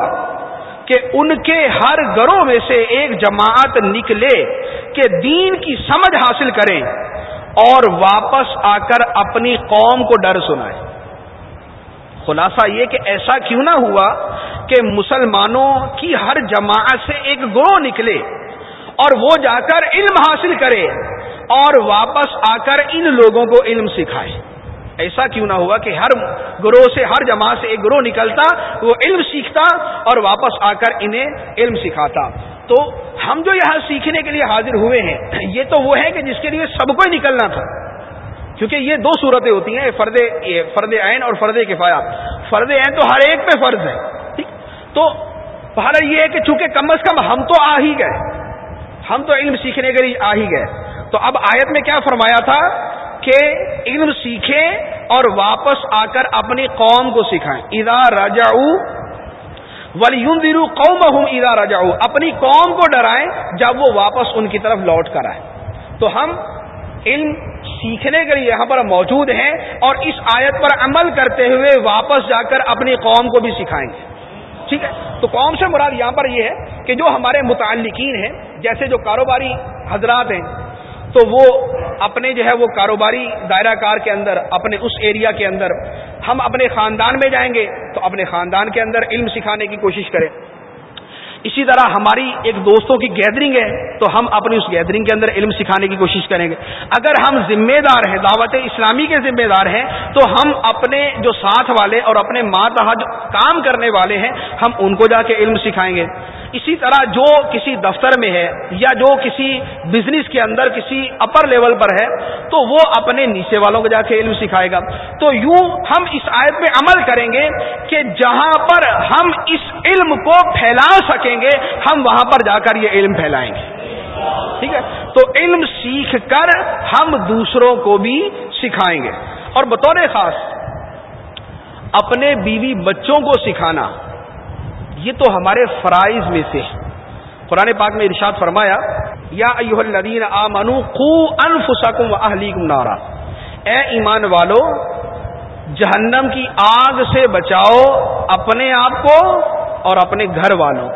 کہ ان کے ہر گروہ میں سے ایک جماعت نکلے کہ دین کی سمجھ حاصل کریں اور واپس آ کر اپنی قوم کو ڈر سنائے۔ خلاصہ یہ کہ ایسا کیوں نہ ہوا کہ مسلمانوں کی ہر جماعت سے ایک گروہ نکلے اور وہ جا کر علم حاصل کرے اور واپس آ کر ان لوگوں کو علم سکھائے۔ ایسا کیوں نہ ہوا کہ ہر گروہ سے، ہر جماعت سے ایک گروہ نکلتا، وہ علم سیکھتا اور واپس آ کر انہیں علم سکھاتا۔ تو ہم جو یہاں سیکھنے کے لیے حاضر ہوئے ہیں، یہ تو وہ ہے کہ جس کے لیے سب کو ہی نکلنا تھا۔ کیونکہ یہ دو صورتیں ہوتی ہیں فرد فرد عین اور فرد کفایا فرد عین تو ہر ایک پہ فرض ہے تو پہلا یہ ہے کہ چونکہ کم از کم ہم تو آ ہی گئے، ہم تو علم سیکھنے کے لیے آ ہی گئے۔ تو اب آیت میں کیا فرمایا تھا؟ کہ علم سیکھیں اور واپس آ کر اپنی قوم کو سکھائیں۔ ادا راجا ولی درو قوم ادا راجا اپنی قوم کو ڈرائیں جب وہ واپس ان کی طرف لوٹ کر آئے تو ہم علم سیکھنے کے لیے یہاں پر موجود ہیں اور اس آیت پر عمل کرتے ہوئے واپس جا کر اپنی قوم کو بھی سکھائیں گے۔ ٹھیک ہے؟ تو قوم سے مراد یہاں پر یہ ہے کہ جو ہمارے متعلقین ہیں، جیسے جو کاروباری حضرات ہیں تو وہ اپنے جو ہے وہ کاروباری دائرہ کار کے اندر، اپنے اس ایریا کے اندر ہم اپنے خاندان میں جائیں گے تو اپنے خاندان کے اندر علم سکھانے کی کوشش کریں۔ اسی طرح ہماری ایک دوستوں کی گیدرنگ ہے تو ہم اپنی اس گیدرنگ کے اندر علم سکھانے کی کوشش کریں گے۔ اگر ہم ذمہ دار ہیں، دعوت اسلامی کے ذمہ دار ہیں، تو ہم اپنے جو ساتھ والے اور اپنے ماتحت کام کرنے والے ہیں، ہم ان کو جا کے علم سکھائیں گے۔ اسی طرح جو کسی دفتر میں ہے یا جو کسی بزنس کے اندر کسی اپر لیول پر ہے، تو وہ اپنے نیچے والوں کو جا کے علم سکھائے گا۔ تو یوں ہم اس آیت پہ عمل کریں گے کہ جہاں پر ہم اس علم کو پھیلا سکیں گے، ہم وہاں پر جا کر یہ علم پھیلائیں گے۔ ٹھیک ہے؟ تو علم سیکھ کر ہم دوسروں کو بھی سکھائیں گے۔ اور بطور خاص، اپنے بیوی بچوں کو سکھانا۔ یہ تو ہمارے فرائض میں سے قرآن پاک میں ارشاد فرمایا، یا ایوہ الذین آمنو قو انفسکم و اہلیکم نارا۔ اے ایمان والو، جہنم کی آگ سے بچاؤ اپنے آپ کو اور اپنے گھر والوں کو۔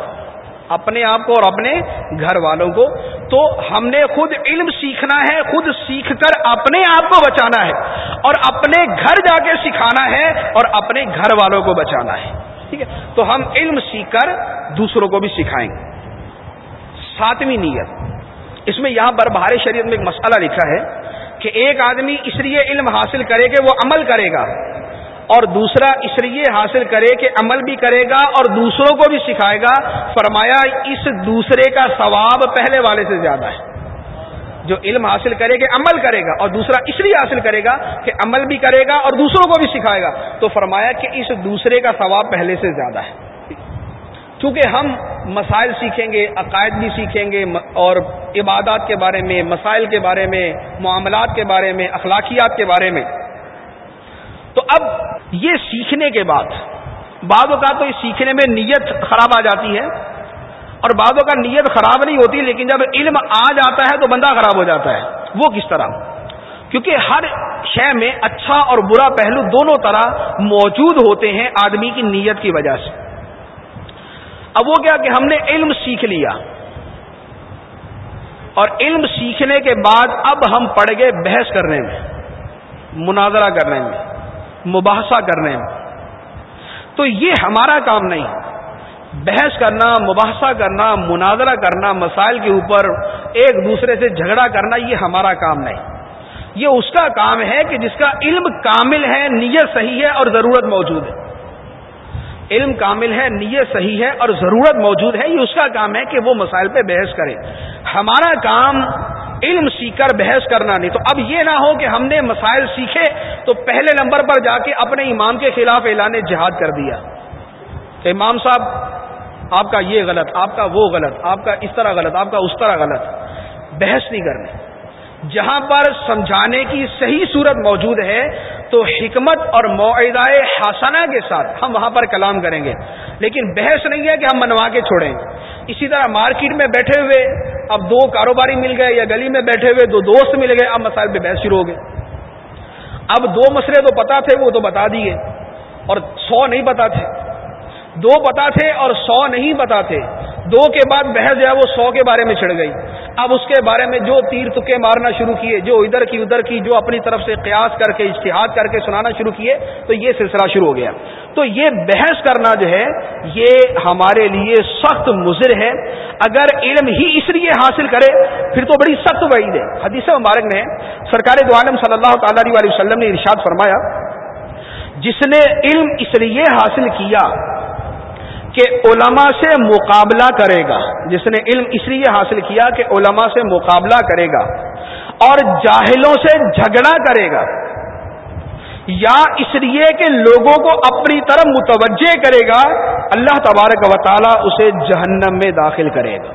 اپنے آپ کو اور اپنے گھر والوں کو۔ تو ہم نے خود علم سیکھنا ہے، خود سیکھ کر اپنے آپ کو بچانا ہے۔ اور اپنے گھر جا کے سکھانا ہے اور اپنے گھر والوں کو بچانا ہے۔ ٹھیک ہے؟ تو ہم علم سیکھ کر دوسروں کو بھی سکھائیں گے۔ ساتویں نیت۔ اس میں یہاں پر بہار شریعت میں ایک مسئلہ لکھا ہے کہ ایک آدمی اس لیے علم حاصل کرے کہ وہ عمل کرے گا اور دوسرا اس لیے حاصل کرے کہ عمل بھی کرے گا اور دوسروں کو بھی سکھائے گا۔ فرمایا اس دوسرے کا ثواب پہلے والے سے زیادہ ہے۔ جو علم حاصل کرے گا، عمل کرے گا، اور دوسرا اس لیے حاصل کرے گا کہ عمل بھی کرے گا اور دوسروں کو بھی سکھائے گا۔ تو فرمایا کہ اس دوسرے کا ثواب پہلے سے زیادہ ہے۔ چونکہ ہم مسائل سیکھیں گے، عقائد بھی سیکھیں گے اور عبادات کے بارے میں، مسائل کے بارے میں، معاملات کے بارے میں، اخلاقیات کے بارے میں۔ تو اب یہ سیکھنے کے بعد، بعض اوقات تو اس سیکھنے میں نیت خراب آ جاتی ہے۔ اور بعضوں کا نیت خراب نہیں ہوتی، لیکن جب علم آ جاتا ہے تو بندہ خراب ہو جاتا ہے۔ وہ کس طرح؟ کیونکہ ہر شے میں اچھا اور برا پہلو دونوں طرح موجود ہوتے ہیں آدمی کی نیت کی وجہ سے۔ اب وہ کیا کہ ہم نے علم سیکھ لیا۔ اور علم سیکھنے کے بعد اب ہم پڑ گئے بحث کرنے میں، مناظرہ کرنے میں، مباحثہ کرنے میں۔ تو یہ ہمارا کام نہیں۔ بحث کرنا، مباحثہ کرنا، مناظرہ کرنا، مسائل کے اوپر ایک دوسرے سے جھگڑا کرنا، یہ ہمارا کام نہیں۔ یہ اس کا کام ہے کہ جس کا علم کامل ہے، نیت صحیح ہے اور ضرورت موجود ہے۔ علم کامل ہے، نیت صحیح ہے اور ضرورت موجود ہے، یہ اس کا کام ہے کہ وہ مسائل پہ بحث کرے۔ ہمارا کام علم سیکھ کر بحث کرنا نہیں۔ تو اب یہ نہ ہو کہ ہم نے مسائل سیکھے تو پہلے نمبر پر جا کے اپنے امام کے خلاف اعلان جہاد کر دیا۔ کہ امام صاحب، آپ کا یہ غلط، آپ کا وہ غلط، آپ کا اس طرح غلط، آپ کا اس طرح غلط۔ بحث نہیں کرنے جہاں پر سمجھانے کی صحیح صورت موجود ہے، تو حکمت اور معاہدۂ حسنہ کے ساتھ ہم وہاں پر کلام کریں گے۔ لیکن بحث نہیں ہے کہ ہم منوا کے چھوڑیں۔ اسی طرح مارکیٹ میں بیٹھے ہوئے اب دو کاروباری مل گئے یا گلی میں بیٹھے ہوئے دو دوست مل گئے، اب مسائل پہ بحث شروع ہو گئے۔ اب دو مسئلے تو پتا تھے، وہ تو بتا دیے۔ اور سو نہیں پتا تھے۔ دو پتا تھے اور سو نہیں پتا تھے۔ دو کے بعد بحث جو ہے وہ سو کے بارے میں چڑھ گئی۔ اب اس کے بارے میں جو تیر تکے مارنا شروع کیے، جو ادھر کی ادھر کی، جو اپنی طرف سے قیاس کر کے اشتہاد کر کے سنانا شروع کیے، تو یہ سلسلہ شروع ہو گیا۔ تو یہ بحث کرنا جو ہے، یہ ہمارے لیے سخت مضر ہے۔ اگر علم ہی اس لیے حاصل کرے، پھر تو بڑی سخت وعید ہے۔ حدیث مبارک میں سرکار دو عالم صلی اللہ تعالی علیہ وسلم نے ارشاد فرمایا، جس نے علم اس لیے حاصل کیا کہ علماء سے مقابلہ کرے گا۔ جس نے علم اس لیے حاصل کیا کہ علماء سے مقابلہ کرے گا اور جاہلوں سے جھگڑا کرے گا۔ یا اس لیے کہ لوگوں کو اپنی طرف متوجہ کرے گا، اللہ تبارک و تعالی اسے جہنم میں داخل کرے گا۔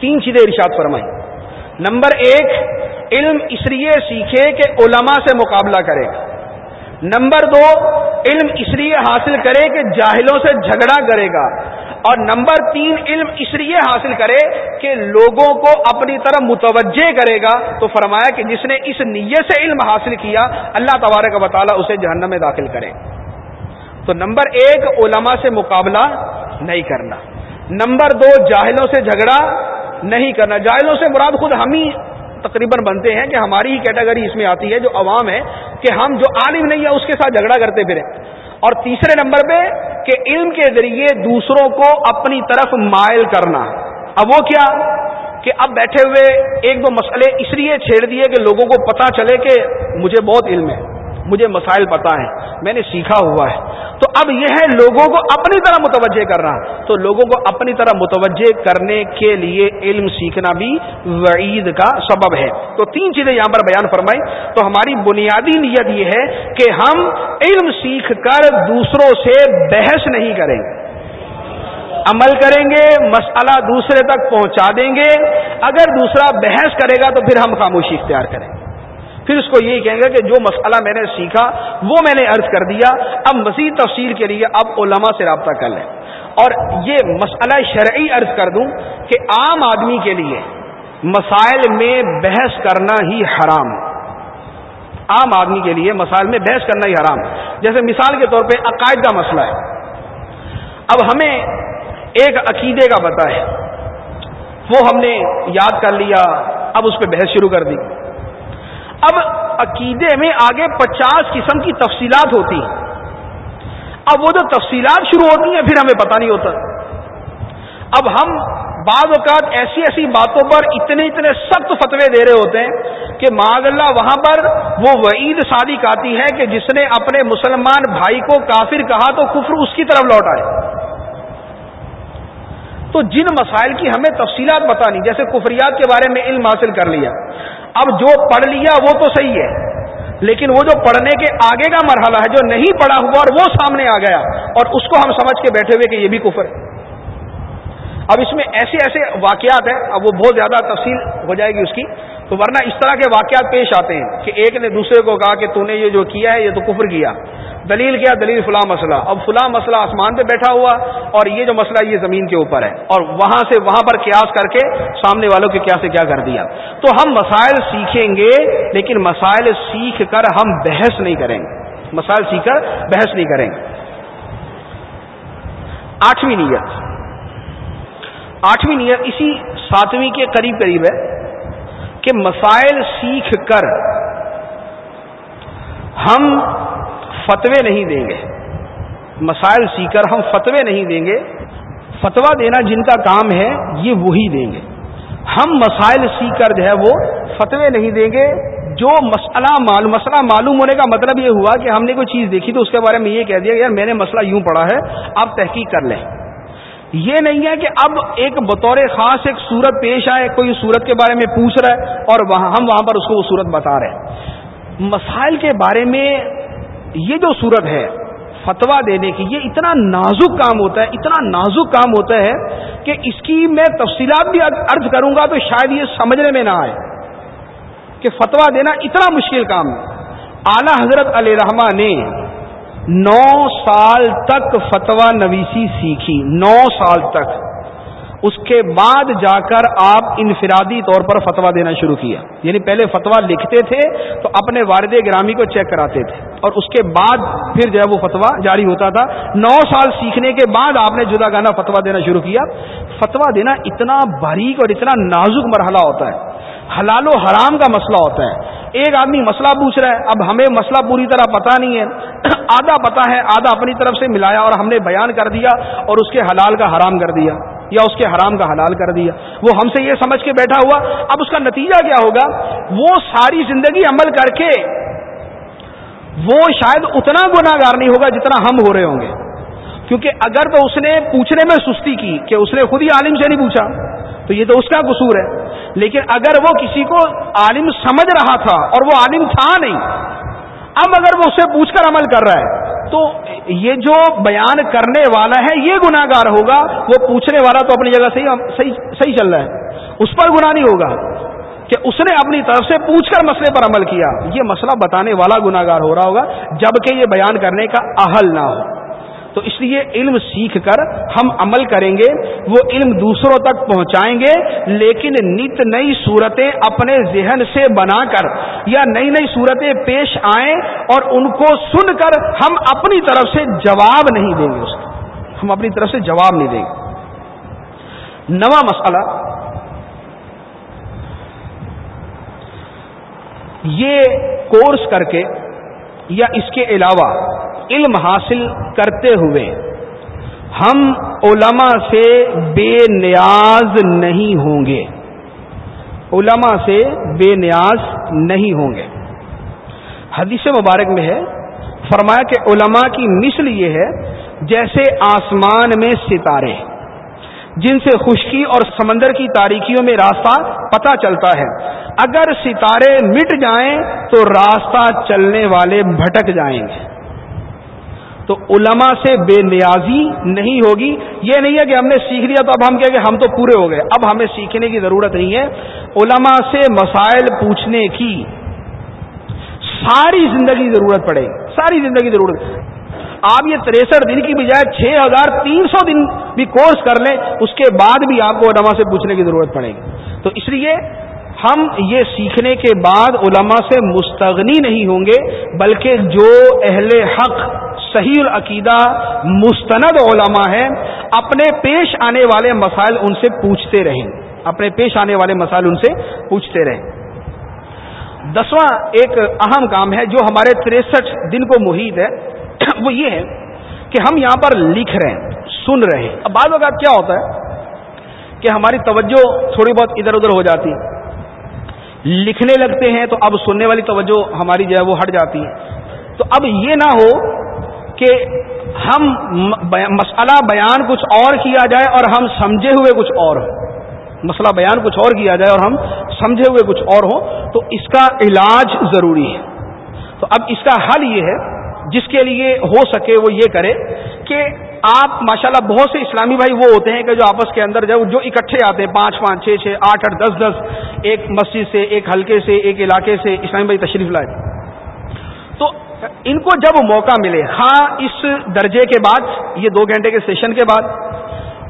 تین چیزیں ارشاد فرمائی نمبر ایک، علم اس لیے سیکھے کہ علماء سے مقابلہ کرے گا۔ نمبر دو، علم اس لیے حاصل کرے کہ جاہلوں سے جھگڑا کرے گا۔ اور نمبر تین، علم اس لیے حاصل کرے کہ لوگوں کو اپنی طرف متوجہ کرے گا۔ تو فرمایا کہ جس نے اس نیت سے علم حاصل کیا، اللہ تبارک و تعالیٰ اسے جہنم میں داخل کرے۔ تو نمبر ایک، علماء سے مقابلہ نہیں کرنا۔ نمبر دو، جاہلوں سے جھگڑا نہیں کرنا۔ جاہلوں سے مراد خود ہم ہی تقریباً بنتے ہیں کہ ہماری ہی کیٹیگری اس میں آتی ہے جو عوام ہے کہ ہم جو عالم نہیں ہے اس کے ساتھ جھگڑا کرتے پھرے اور تیسرے نمبر پہ کہ علم کے ذریعے دوسروں کو اپنی طرف مائل کرنا۔ اب وہ کیا؟ کہ اب بیٹھے ہوئے ایک دو مسئلے اس لیے چھیڑ دیے کہ لوگوں کو پتا چلے کہ مجھے بہت علم ہے، مجھے مسائل پتا ہے میں نے سیکھا ہوا ہے۔ تو اب یہ ہے لوگوں کو اپنی طرح متوجہ کرنا۔ تو لوگوں کو اپنی طرح متوجہ کرنے کے لیے علم سیکھنا بھی وعید کا سبب ہے۔ تو تین چیزیں یہاں پر بیان فرمائی تو ہماری بنیادی نیت یہ ہے کہ ہم علم سیکھ کر دوسروں سے بحث نہیں کریں۔ گے عمل کریں گے، مسئلہ دوسرے تک پہنچا دیں گے۔ اگر دوسرا بحث کرے گا تو پھر ہم خاموشی اختیار کریں۔ گے پھر اس کو یہی کہیں گے کہ جو مسئلہ میں نے سیکھا، وہ میں نے عرض کر دیا۔ اب مزید تفصیل کے لیے اب علماء سے رابطہ کر لیں۔ اور یہ مسئلہ شرعی عرض کر دوں کہ عام آدمی کے لیے مسائل میں بحث کرنا ہی حرام۔ عام آدمی کے لیے مسائل میں بحث کرنا ہی حرام۔ جیسے مثال کے طور پہ عقائد کا مسئلہ ہے۔ اب ہمیں ایک عقیدے کا پتا ہے۔ وہ ہم نے یاد کر لیا، اب اس پہ بحث شروع کر دی۔ اب عقیدے میں آگے پچاس قسم کی تفصیلات ہوتی ہیں۔ اب وہ جو تفصیلات شروع ہوتی ہیں، پھر ہمیں پتہ نہیں ہوتا۔ اب ہم بعض اوقات ایسی ایسی باتوں پر اتنے اتنے سخت فتوے دے رہے ہوتے ہیں کہ معذ اللہ، وہاں پر وہ وعید صادق آتی ہے کہ جس نے اپنے مسلمان بھائی کو کافر کہا تو کفر اس کی طرف لوٹ آئے۔ تو جن مسائل کی ہمیں تفصیلات بتانی جیسے کفریات کے بارے میں علم حاصل کر لیا۔ اب جو پڑھ لیا وہ تو صحیح ہے۔ لیکن وہ جو پڑھنے کے آگے کا مرحلہ ہے، جو نہیں پڑھا ہوا اور وہ سامنے آ گیا، اور اس کو ہم سمجھ کے بیٹھے ہوئے کہ یہ بھی کفر ہے۔ اب اس میں ایسے ایسے واقعات ہیں، اب وہ بہت زیادہ تفصیل ہو جائے گی اس کی۔ تو ورنہ اس طرح کے واقعات پیش آتے ہیں کہ ایک نے دوسرے کو کہا کہ تو نے یہ جو کیا ہے یہ تو کفر کیا۔ دلیل کیا؟ دلیل فلاں مسئلہ۔ اب فلاں مسئلہ آسمان پہ بیٹھا ہوا اور یہ جو مسئلہ یہ زمین کے اوپر ہے اور وہاں سے وہاں پر قیاس کر کے سامنے والوں کے کیا سے کیا کر دیا۔ تو ہم مسائل سیکھیں گے لیکن مسائل سیکھ کر ہم بحث نہیں کریں گے۔ مسائل سیکھ کر بحث نہیں کریں گے۔ آٹھویں نیت۔ آٹھویں نیت اسی ساتویں کے قریب قریب ہے۔ کہ مسائل سیکھ کر ہم فتوے نہیں دیں گے۔ مسائل سیکھ کر ہم فتوے نہیں دیں گے۔ فتوا دینا جن کا کام ہے، یہ وہی دیں گے۔ ہم مسائل سیکھ کر جو ہے وہ فتوے نہیں دیں گے۔ جو مسئلہ معلوم مسئلہ معلوم ہونے کا مطلب یہ ہوا کہ ہم نے کوئی چیز دیکھی تو اس کے بارے میں یہ کہہ دیا کہ یار میں نے مسئلہ یوں پڑھا ہے آپ تحقیق کر لیں۔ یہ نہیں ہے کہ اب ایک بطور خاص ایک صورت پیش آئے، کوئی صورت کے بارے میں پوچھ رہا ہے اور وہاں ہم وہاں پر اس کو وہ صورت بتا رہے ہیں۔ مسائل کے بارے میں یہ جو صورت ہے فتوا دینے کی، یہ اتنا نازک کام ہوتا ہے، اتنا نازک کام ہوتا ہے کہ اس کی میں تفصیلات بھی ارض کروں گا تو شاید یہ سمجھنے میں نہ آئے کہ فتوا دینا اتنا مشکل کام ہے۔ اعلی حضرت علیہ رحمٰ نے نو سال تک فتوا نویسی سیکھی، نو سال تک۔ اس کے بعد جا کر آپ انفرادی طور پر فتوا دینا شروع کیا۔ یعنی پہلے فتوا لکھتے تھے تو اپنے والد گرامی کو چیک کراتے تھے۔ اور اس کے بعد پھر جو ہے وہ فتوا جاری ہوتا تھا۔ نو سال سیکھنے کے بعد آپ نے جدا گانا فتوا دینا شروع کیا۔ فتوا دینا اتنا باریک اور اتنا نازک مرحلہ ہوتا ہے۔ حلال و حرام کا مسئلہ ہوتا ہے۔ ایک آدمی مسئلہ پوچھ رہا ہے، اب ہمیں مسئلہ پوری طرح پتا نہیں ہے۔ آدھا پتا ہے، آدھا اپنی طرف سے ملایا اور ہم نے بیان کر دیا اور اس کے حلال کا حرام کر دیا یا اس کے حرام کا حلال کر دیا۔ وہ ہم سے یہ سمجھ کے بیٹھا ہوا۔ اب اس کا نتیجہ کیا ہوگا؟ وہ ساری زندگی عمل کر کے وہ شاید اتنا گناہ گار نہیں ہوگا جتنا ہم ہو رہے ہوں گے۔ کیونکہ اگر تو اس نے پوچھنے میں سستی کی کہ اس نے خود ہی عالم سے نہیں پوچھا، تو یہ تو اس کا قصور ہے۔ لیکن اگر وہ کسی کو عالم سمجھ رہا تھا اور وہ عالم تھا نہیں، اب اگر وہ اسے پوچھ کر عمل کر رہا ہے، تو یہ جو بیان کرنے والا ہے، یہ گناہ گار ہوگا۔ وہ پوچھنے والا تو اپنی جگہ صحیح صحیح چل رہا ہے۔ اس پر گناہ نہیں ہوگا کہ اس نے اپنی طرف سے پوچھ کر مسئلے پر عمل کیا۔ یہ مسئلہ بتانے والا گناہ گار ہو رہا ہوگا، جبکہ یہ بیان کرنے کا اہل نہ ہو۔ تو اس لیے علم سیکھ کر ہم عمل کریں گے، وہ علم دوسروں تک پہنچائیں گے، لیکن نت نئی صورتیں اپنے ذہن سے بنا کر یا نئی نئی صورتیں پیش آئیں اور ان کو سن کر ہم اپنی طرف سے جواب نہیں دیں گے اس کو ہم اپنی طرف سے جواب نہیں دیں گے۔ نواں مسئلہ۔ یہ کورس کر کے یا اس کے علاوہ علم حاصل کرتے ہوئے ہم علماء سے بے نیاز نہیں ہوں گے۔ علماء سے بے نیاز نہیں ہوں گے۔ حدیث مبارک میں ہے، فرمایا کہ علماء کی مثل یہ ہے، جیسے آسمان میں ستارے، جن سے خشکی اور سمندر کی تاریکیوں میں راستہ پتہ چلتا ہے۔ اگر ستارے مٹ جائیں تو راستہ چلنے والے بھٹک جائیں گے۔ تو علماء سے بے نیازی نہیں ہوگی۔ یہ نہیں ہے کہ ہم نے سیکھ لیا تو اب ہم کیا کہ ہم تو پورے ہو گئے۔ اب ہمیں سیکھنے کی ضرورت نہیں ہے۔ علماء سے مسائل پوچھنے کی ساری زندگی ضرورت پڑے۔ گی ساری زندگی ضرورت۔ آپ یہ تریسٹھ دن کی بجائے چھ ہزار تین سو دن بھی کورس کر لیں، اس کے بعد بھی آپ کو علماء سے پوچھنے کی ضرورت پڑے گی۔ تو اس لیے ہم یہ سیکھنے کے بعد علماء سے مستغنی نہیں ہوں گے، بلکہ جو اہل حق صحیح العقیدہ مستند علماء ہیں، اپنے پیش آنے والے مسائل ان سے پوچھتے رہیں۔ اپنے پیش آنے والے مسائل ان سے پوچھتے رہیں۔ دسواں ایک اہم کام ہے جو ہمارے تریسٹھ دن کو محیط ہے، وہ یہ ہے کہ ہم یہاں پر لکھ رہے ہیں، سن رہے ہیں۔ اب بعض اوقات کیا ہوتا ہے کہ ہماری توجہ تھوڑی بہت ادھر ادھر ہو جاتی لکھنے لگتے ہیں تو اب سننے والی توجہ ہماری جو ہے وہ ہٹ جاتی ہے۔ تو اب یہ نہ ہو کہ ہم مسئلہ بیان کچھ اور کیا جائے اور ہم سمجھے ہوئے کچھ اور ہوں۔ مسئلہ بیان کچھ اور کیا جائے اور ہم سمجھے ہوئے کچھ اور ہوں، تو اس کا علاج ضروری ہے۔ تو اب اس کا حل یہ ہے، جس کے لیے ہو سکے وہ یہ کرے کہ آپ، ماشاءاللہ بہت سے اسلامی بھائی وہ ہوتے ہیں کہ جو آپس کے اندر جب جو اکٹھے آتے ہیں، پانچ پانچ، چھ چھ، آٹھ آٹھ، دس دس، ایک مسجد سے، ایک حلقے سے، ایک علاقے سے، اسلامی بھائی تشریف لائے۔ ان کو جب موقع ملے ہاں اس درجے کے بعد، یہ دو گھنٹے کے سیشن کے بعد،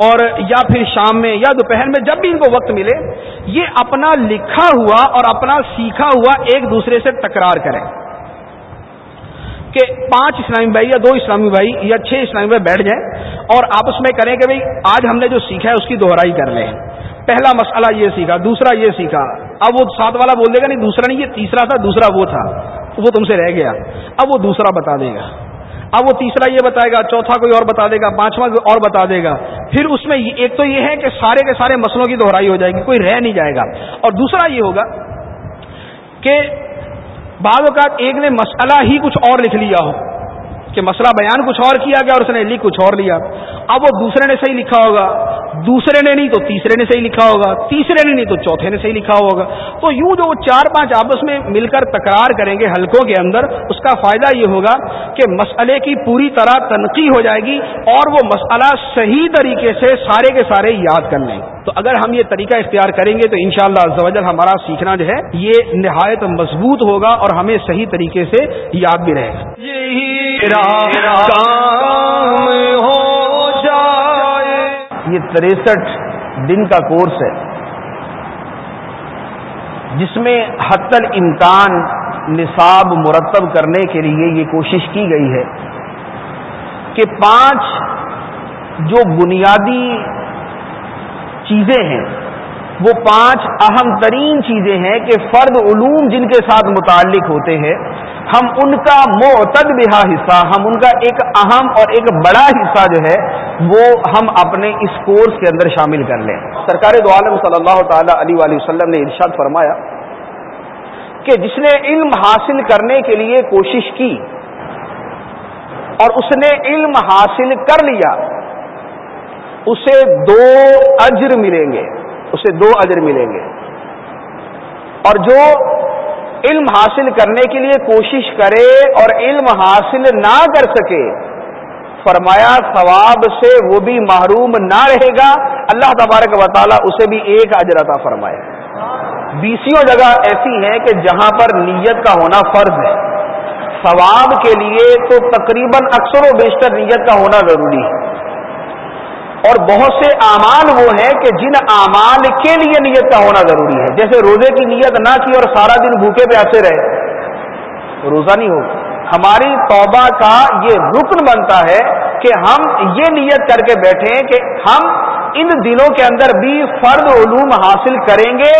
اور یا پھر شام میں یا دوپہر میں جب بھی ان کو وقت ملے، یہ اپنا لکھا ہوا اور اپنا سیکھا ہوا ایک دوسرے سے تکرار کریں کہ پانچ اسلامی بھائی یا دو اسلامی بھائی یا چھ اسلامی بھائی بیٹھ جائیں اور آپس میں کریں کہ بھائی، آج ہم نے جو سیکھا ہے، اس کی دوہرائی کر لیں۔ پہلا مسئلہ یہ سیکھا، دوسرا یہ سیکھا۔ اب وہ ساتھ والا بول دے گا، نہیں، دوسرا نہیں، یہ تیسرا تھا، دوسرا وہ تھا۔ وہ تم سے رہ گیا۔ اب وہ دوسرا بتا دے گا۔ اب وہ تیسرا یہ بتائے گا، چوتھا کوئی اور بتا دے گا، پانچواں کوئی اور بتا دے گا۔ پھر اس میں ایک تو یہ ہے کہ سارے کے سارے مسئلوں کی دہرائی ہو جائے گی، کوئی رہ نہیں جائے گا۔ اور دوسرا یہ ہوگا کہ بعض اوقات ایک نے مسئلہ ہی کچھ اور لکھ لیا ہو۔ کہ مسئلہ بیان کچھ اور کیا گیا اور اس نے لکھ کچھ اور لیا۔ اب وہ دوسرے نے صحیح لکھا ہوگا۔ دوسرے نے نہیں تو تیسرے نے صحیح لکھا ہوگا۔ تیسرے نے نہیں تو چوتھے نے صحیح لکھا ہوگا۔ تو یوں جو چار پانچ آپس میں مل کر تکرار کریں گے حلقوں کے اندر، اس کا فائدہ یہ ہوگا کہ مسئلے کی پوری طرح تنقید ہو جائے گی اور وہ مسئلہ صحیح طریقے سے سارے کے سارے یاد کر لیں۔ گے تو اگر ہم یہ طریقہ اختیار کریں گے تو انشاءاللہ شاء اللہ ہمارا سیکھنا جو ہے، یہ نہایت مضبوط ہوگا اور ہمیں صحیح طریقے سے یاد بھی رہے گا۔ ہو جائے۔ یہ تریسٹھ دن کا کورس ہے۔ جس میں حت الامکان نصاب مرتب کرنے کے لیے یہ کوشش کی گئی ہے کہ پانچ جو بنیادی چیزیں ہیں وہ پانچ اہم ترین چیزیں ہیں کہ فرد علوم جن کے ساتھ متعلق ہوتے ہیں، ہم ان کا معتد بہا حصہ، ہم ان کا ایک اہم اور ایک بڑا حصہ جو ہے، وہ ہم اپنے اس کورس کے اندر شامل کر لیں۔ سرکار دو عالم صلی اللہ تعالی علیہ وآلہ وسلم نے ارشاد فرمایا کہ جس نے علم حاصل کرنے کے لیے کوشش کی اور اس نے علم حاصل کر لیا، اسے دو اجر ملیں گے۔ اسے دو اجر ملیں گے۔ اور جو علم حاصل کرنے کے لیے کوشش کرے اور علم حاصل نہ کر سکے، فرمایا ثواب سے وہ بھی محروم نہ رہے گا۔ اللہ تبارک و تعالیٰ اسے بھی ایک اجرتا فرمائے۔ بیسوں جگہ ایسی ہیں کہ جہاں پر نیت کا ہونا فرض ہے۔ ثواب کے لیے تو تقریباً اکثر و بیشتر نیت کا ہونا ضروری ہے۔ اور بہت سے اعمال وہ ہیں کہ جن اعمال کے لیے نیت کا ہونا ضروری ہے۔ جیسے روزے کی نیت نہ کی اور سارا دن بھوکے پیاسے رہے۔ روزہ نہیں ہوگا۔ ہماری توبہ کا یہ رکن بنتا ہے کہ ہم یہ نیت کر کے بیٹھے کہ ہم ان دنوں کے اندر بھی فرد علوم حاصل کریں گے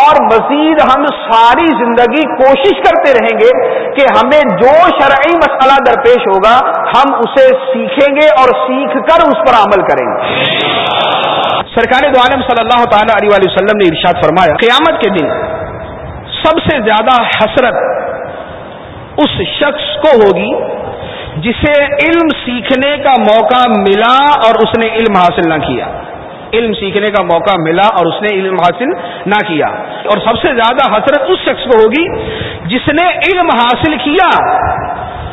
اور مزید ہم ساری زندگی کوشش کرتے رہیں گے کہ ہمیں جو شرعی مسئلہ درپیش ہوگا، ہم اسے سیکھیں گے اور سیکھ کر اس پر عمل کریں گے۔ سرکار دعالم صلی اللہ تعالی علیہ وسلم نے ارشاد فرمایا، قیامت کے دن سب سے زیادہ حسرت اس شخص کو ہوگی جسے علم سیکھنے کا موقع ملا اور اس نے علم حاصل نہ کیا۔ علم سیکھنے کا موقع ملا اور اس نے علم حاصل نہ کیا۔ اور سب سے زیادہ حسرت اس شخص کو ہوگی جس نے علم حاصل کیا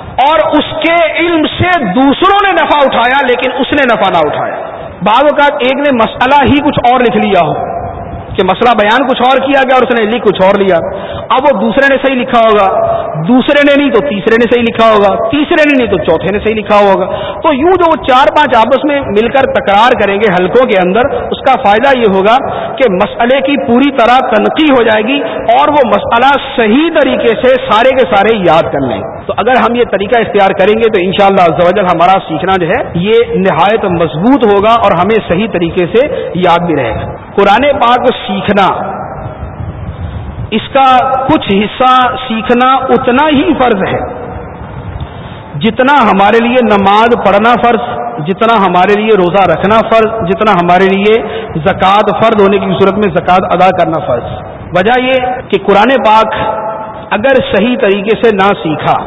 اور اس کے علم سے دوسروں نے نفع اٹھایا لیکن اس نے نفع نہ اٹھایا۔ بعض اوقات ایک نے مسئلہ ہی کچھ اور لکھ لیا ہو۔ کہ مسئلہ بیان کچھ اور کیا گیا اور اس نے لکھ کچھ اور لیا۔ اب وہ دوسرے نے صحیح لکھا ہوگا۔ دوسرے نے نہیں تو تیسرے نے صحیح لکھا ہوگا۔ تیسرے نے نہیں تو چوتھے نے صحیح لکھا ہوگا۔ تو یوں جو وہ چار پانچ آپس میں مل کر تکرار کریں گے حلقوں کے اندر، اس کا فائدہ یہ ہوگا کہ مسئلے کی پوری طرح تنقید ہو جائے گی اور وہ مسئلہ صحیح طریقے سے سارے کے سارے یاد کر لیں۔ گے تو اگر ہم یہ طریقہ اختیار کریں گے تو انشاءاللہ شاء اللہ ہمارا سیکھنا جو ہے یہ نہایت مضبوط ہوگا اور ہمیں صحیح طریقے سے یاد بھی رہے گا۔ قرآن پاک سیکھنا، اس کا کچھ حصہ سیکھنا اتنا ہی فرض ہے جتنا ہمارے لیے نماز پڑھنا فرض، جتنا ہمارے لیے روزہ رکھنا فرض، جتنا ہمارے لیے زکوٰۃ فرض ہونے کی صورت میں زکوٰۃ ادا کرنا فرض۔ وجہ یہ کہ قرآن پاک اگر صحیح طریقے سے نہ سیکھا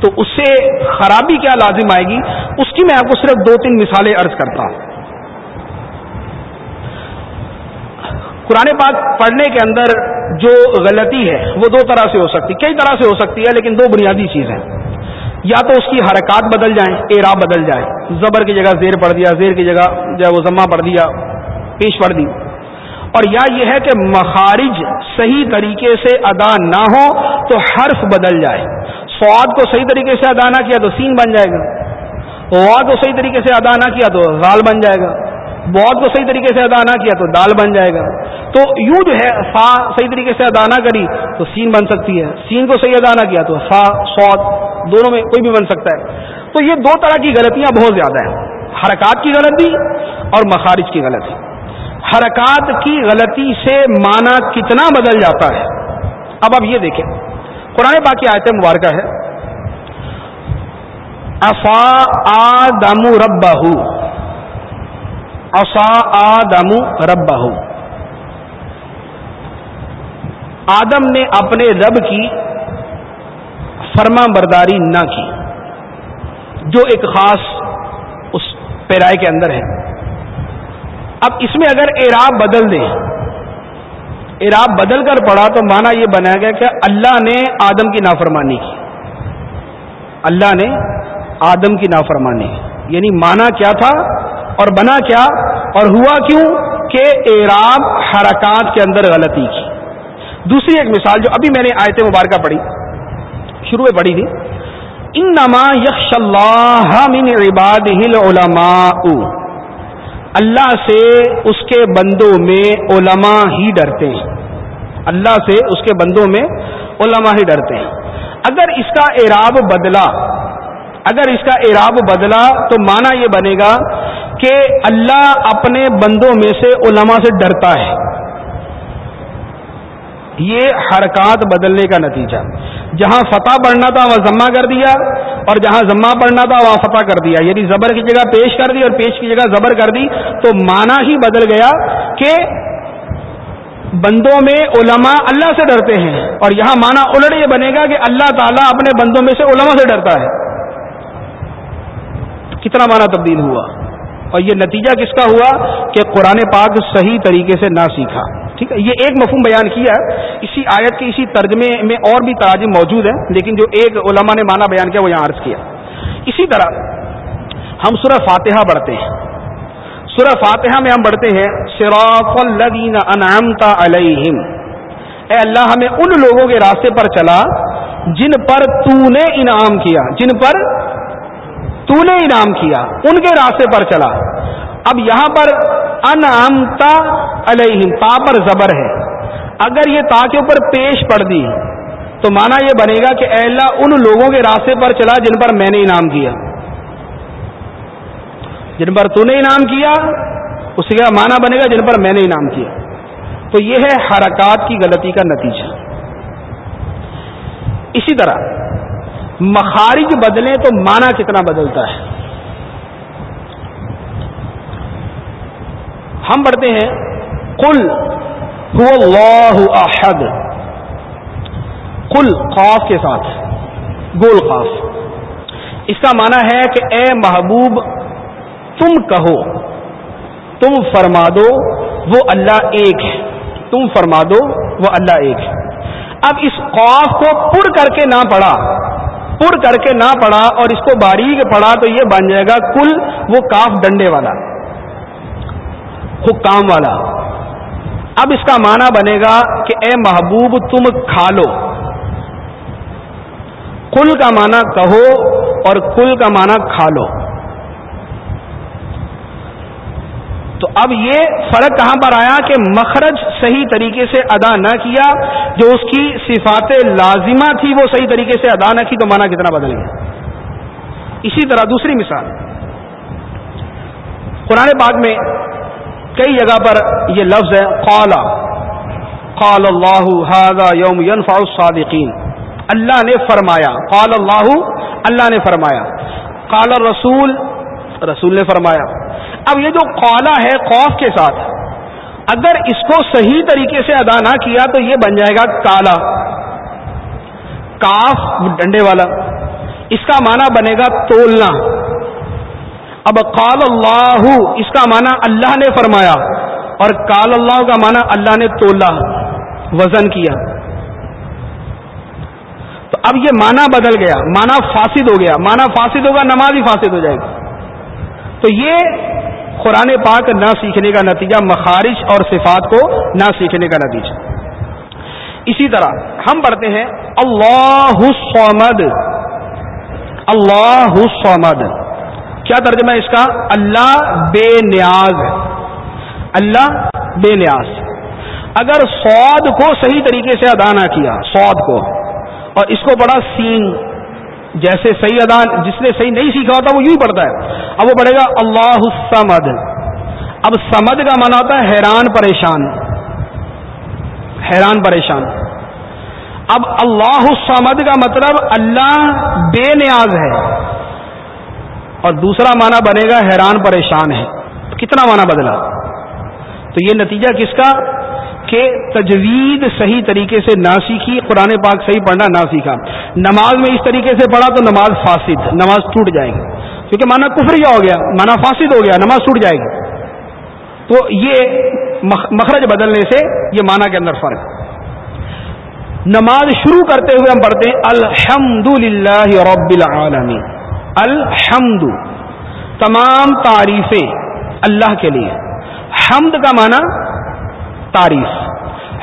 تو اس سے خرابی کیا لازم آئے گی؟ اس کی میں آپ کو صرف دو تین مثالیں عرض کرتا ہوں۔ قرآن پاک پڑھنے کے اندر جو غلطی ہے، وہ دو طرح سے ہو سکتی، کئی طرح سے ہو سکتی ہے، لیکن دو بنیادی چیزیں یا تو اس کی حرکات بدل جائیں، ایرا بدل جائے۔ زبر کی جگہ زیر پڑھ دیا، زیر کی جگہ جو وہ ضمہ پڑھ دیا، پیش پڑھ دی۔ اور یا یہ ہے کہ مخارج صحیح طریقے سے ادا نہ ہو تو حرف بدل جائے۔ سواد کو صحیح طریقے سے ادا نہ کیا تو سین بن جائے گا۔ واد کو صحیح طریقے سے ادا نہ کیا تو غال بن جائے گا۔ بہت کو صحیح طریقے سے ادا نہ کیا تو دال بن جائے گا۔ تو یوں جو ہے فا صحیح طریقے سے ادا نہ کری تو سین بن سکتی ہے۔ سین کو صحیح ادا نہ کیا تو فا سوت دونوں میں کوئی بھی بن سکتا ہے۔ تو یہ دو طرح کی غلطیاں بہت زیادہ ہیں۔ حرکات کی غلطی اور مخارج کی غلطی۔ حرکات کی غلطی سے معنی کتنا بدل جاتا ہے؟ اب اب یہ دیکھیں۔ قرآن باقی آیت مبارکہ ہے۔ افا آدم رب آدم رب آدم نے اپنے رب کی فرما برداری نہ کی، جو ایک خاص اس پیرائے کے اندر ہے۔ اب اس میں اگر اعراب بدل دیں اعراب بدل کر پڑا تو مانا یہ بنایا گیا کہ اللہ نے آدم کی نافرمانی کی۔ اللہ نے آدم کی نافرمانی یعنی مانا کیا تھا اور بنا کیا اور ہوا کیوں کہ اعراب حرکات کے اندر غلطی کی۔ دوسری ایک مثال جو ابھی میں نے آیت مبارکہ پڑھی، شروع میں پڑھی تھی۔ ان نما یکش اللہ من عباد علماء اللہ سے اس کے بندوں میں علماء ہی ڈرتے ہیں۔ اللہ سے اس کے بندوں میں علماء ہی ڈرتے ہیں۔ اگر اس کا اعراب بدلا، اگر اس کا اعراب بدلا تو مانا یہ بنے گا کہ اللہ اپنے بندوں میں سے علماء سے ڈرتا ہے۔ یہ حرکات بدلنے کا نتیجہ۔ جہاں فتح پڑھنا تھا، وہاں ضمہ کر دیا، اور جہاں ضمہ پڑھنا تھا، وہاں فتح کر دیا۔ یعنی زبر کی جگہ پیش کر دی اور پیش کی جگہ زبر کر دی، تو مانا ہی بدل گیا کہ بندوں میں علماء اللہ سے ڈرتے ہیں۔ اور یہاں مانا الٹ یہ بنے گا کہ اللہ تعالیٰ اپنے بندوں میں سے علماء سے ڈرتا ہے۔ کتنا مانا تبدیل ہوا؟ اور یہ نتیجہ کس کا ہوا؟ کہ قرآن پاک صحیح طریقے سے نہ سیکھا۔ ٹھیک ہے، یہ ایک مفہوم بیان کیا ہے۔ اسی آیت کے اسی ترجمے میں اور بھی تراجم موجود ہیں، لیکن جو ایک علماء نے مانا بیان کیا وہ یہاں عرض کیا۔ اسی طرح ہم سورہ فاتحہ پڑھتے ہیں۔ سورہ فاتحہ میں ہم پڑھتے ہیں شراف الدین انعامتا علیہم۔ اے اللہ، ہمیں ان لوگوں کے راستے پر چلا جن پر تو نے انعام کیا، جن پر تو نے انعام کیا، ان کے راستے پر چلا۔ اب یہاں پر انعامتا علیہم، تا پر زبر ہے۔ اگر یہ تا کے اوپر پیش پڑ دی، تو مانا یہ بنے گا کہ اے اللہ، ان لوگوں کے راستے پر چلا جن پر میں نے انعام کیا۔ جن پر تو نے انعام کیا اس کا معنی بنے گا جن پر میں نے انعام کیا۔ تو یہ ہے حرکات کی غلطی کا نتیجہ۔ اسی طرح، مخارج بدلے تو معنی کتنا بدلتا ہے؟ ہم پڑھتے ہیں کل اللہ احد۔ کل خوف کے ساتھ گول خوف اس کا معنی ہے کہ اے محبوب، تم کہو، تم فرما دو، وہ اللہ ایک ہے۔ تم فرما دو، وہ اللہ ایک ہے۔ اب اس خوف کو پر کر کے نہ پڑھا، پر کر کے نہ پڑھا اور اس کو باریک پڑھا تو یہ بن جائے گا کل وہ کاف ڈنڈے والا۔ حکام والا۔ اب اس کا معنی بنے گا کہ اے محبوب تم کھا لو۔ کل کا معنی کہو اور کل کا معنی کھا لو۔ تو اب یہ فرق کہاں پر آیا کہ مخرج صحیح طریقے سے ادا نہ کیا، جو اس کی صفات لازمہ تھی وہ صحیح طریقے سے ادا نہ کی، تو مانا کتنا بدل گیا۔ اسی طرح دوسری مثال۔ قرآن پاک میں کئی جگہ پر یہ لفظ ہے قالا قال اللہ یوم ينفع الصادقین۔ اللہ نے فرمایا، قال اللہ اللہ نے فرمایا۔ قال الرسول، رسول نے فرمایا۔ اب یہ جو قالا ہے خوف کے ساتھ، اگر اس کو صحیح طریقے سے ادا نہ کیا تو یہ بن جائے گا کالا۔ کاف ڈنڈے والا۔ اس کا معنی بنے گا تولنا۔ اب قال اللہ، اس کا معنی اللہ نے فرمایا اور کال اللہ کا معنی اللہ نے تولا، وزن کیا۔ تو اب یہ معنی بدل گیا، معنی فاسد ہو گیا۔ معنی فاسد ہوگا، نماز ہی فاسد ہو جائے گی۔ تو یہ قرآن پاک نہ سیکھنے کا نتیجہ، مخارج اور صفات کو نہ سیکھنے کا نتیجہ۔ اسی طرح ہم پڑھتے ہیں، اللہ الصمد۔ اللہ الصمد۔ کیا ترجمہ ہے اس کا؟ اللہ بے نیاز اللہ بے نیاز۔ اگر سعود کو صحیح طریقے سے ادا نہ کیا، سعود کو، اور اس کو بڑا سین، جیسے صحیح ادا، جس نے صحیح نہیں سیکھا ہوتا، وہ یوں ہی پڑھتا ہے۔ اب وہ پڑھے گا اللہ سمد اب سمد کا مانا ہوتا ہے حیران پریشان۔ حیران پریشان۔ اب اللہ سمد کا مطلب اللہ بے نیاز ہے۔ اور دوسرا معنی بنے گا حیران پریشان ہے کتنا معنی بدلا؟ تو یہ نتیجہ کس کا؟ کہ تجوید صحیح طریقے سے نہ سیکھی، قرآن پاک صحیح پڑھنا نہ سیکھا۔ نماز میں اس طریقے سے پڑھا تو نماز فاسد، نماز ٹوٹ جائے گی۔ کیونکہ مانا کفریا ہو گیا مانا فاسد ہو گیا، نماز ٹوٹ جائے گی۔ تو یہ مخرج بدلنے سے یہ مانا کے اندر فرق۔ نماز شروع کرتے ہوئے ہم پڑھتے ہیں الحمد للہ رب العالمین۔ الحمد. تمام تعریفیں اللہ کے لیے. حمد کا معنی تعریف.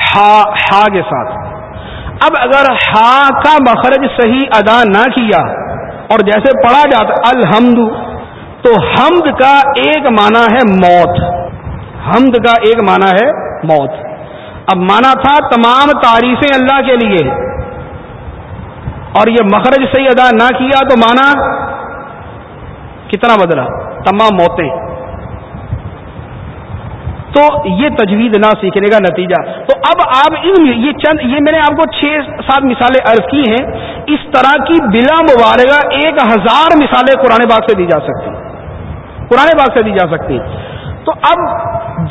ہا ہا کے ساتھ. اب اگر ہا کا مخرج صحیح ادا نہ کیا اور جیسے پڑھا جاتا الحمد، تو حمد کا ایک معنی ہے موت. حمد کا ایک معنی ہے موت. اب مانا تھا تمام تعریفیں اللہ کے لیے. اور یہ مخرج صحیح ادا نہ کیا تو مانا کتنا بدلا؟ تمام موتیں۔ تو یہ تجوید نہ سیکھنے کا نتیجہ۔ تو اب آپ ان یہ چند یہ میں نے آپ کو چھ سات مثالیں عرض کی ہیں۔ اس طرح کی بلا مبارکہ ایک ہزار مثالیں قرآن باغ سے دی جا سکتی۔ قرآن باغ سے دی جا سکتی۔ تو اب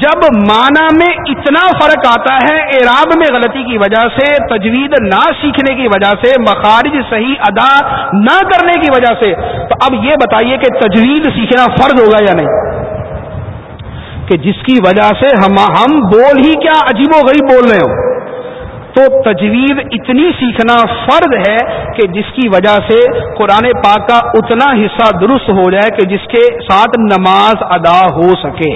جب معنی میں اتنا فرق آتا ہے اعراب میں غلطی کی وجہ سے، تجوید نہ سیکھنے کی وجہ سے، مخارج صحیح ادا نہ کرنے کی وجہ سے، تو اب یہ بتائیے کہ تجوید سیکھنا فرض ہوگا یا نہیں؟ کہ جس کی وجہ سے ہم ہم بول ہی کیا عجیب و غریب بول رہے ہو؟ تو تجویز اتنی سیکھنا فرض ہے کہ جس کی وجہ سے قرآن پاک کا اتنا حصہ درست ہو جائے کہ جس کے ساتھ نماز ادا ہو سکے۔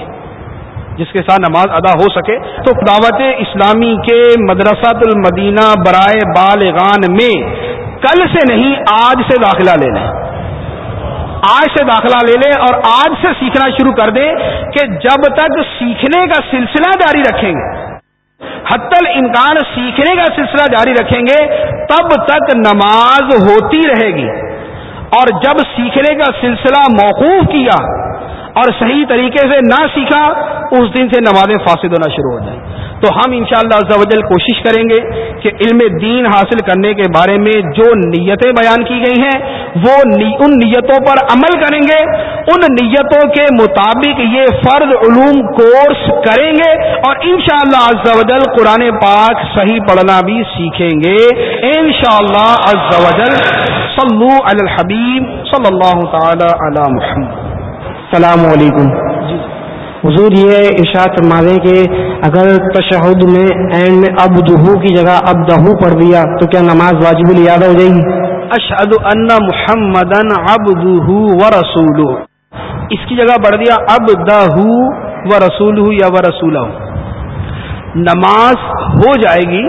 جس کے ساتھ نماز ادا ہو سکے۔ تو دعوت اسلامی کے مدرسۃ المدینہ برائے بالغان میں کل سے نہیں، آج سے داخلہ لے لیں۔ آج سے داخلہ لے لیں اور آج سے سیکھنا شروع کر دیں کہ جب تک سیکھنے کا سلسلہ جاری رکھیں گے حت الامکان سیکھنے کا سلسلہ جاری رکھیں گے، تب تک نماز ہوتی رہے گی۔ اور جب سیکھنے کا سلسلہ موقوف کیا اور صحیح طریقے سے نہ سیکھا، اس دن سے نمازیں فاسد ہونا شروع ہو جائیں۔ تو ہم انشاءاللہ شاء اللہ کوشش کریں گے کہ علم دین حاصل کرنے کے بارے میں جو نیتیں بیان کی گئی ہیں، وہ ان نیتوں پر عمل کریں گے۔ ان نیتوں کے مطابق یہ فرض علوم کورس کریں گے اور انشاءاللہ شاء اللہ قرآن پاک صحیح پڑھنا بھی سیکھیں گے۔ انشاءاللہ شاء اللہ صلو علی الحبیب صلی اللہ تعالی علی محمد۔ السلام علیکم۔ جی۔ حضور یہ ارشاد فرما دیں کہ اگر تشہد میں اینڈ میں اب دہو کی جگہ اب دہو پڑھ دیا تو کیا نماز واجب الیادہ ہو جائے گی؟ اشد ان محمد اب و رسول اس کی جگہ پڑھ دیا اب دہو و رسول یا و رسول نماز ہو جائے گی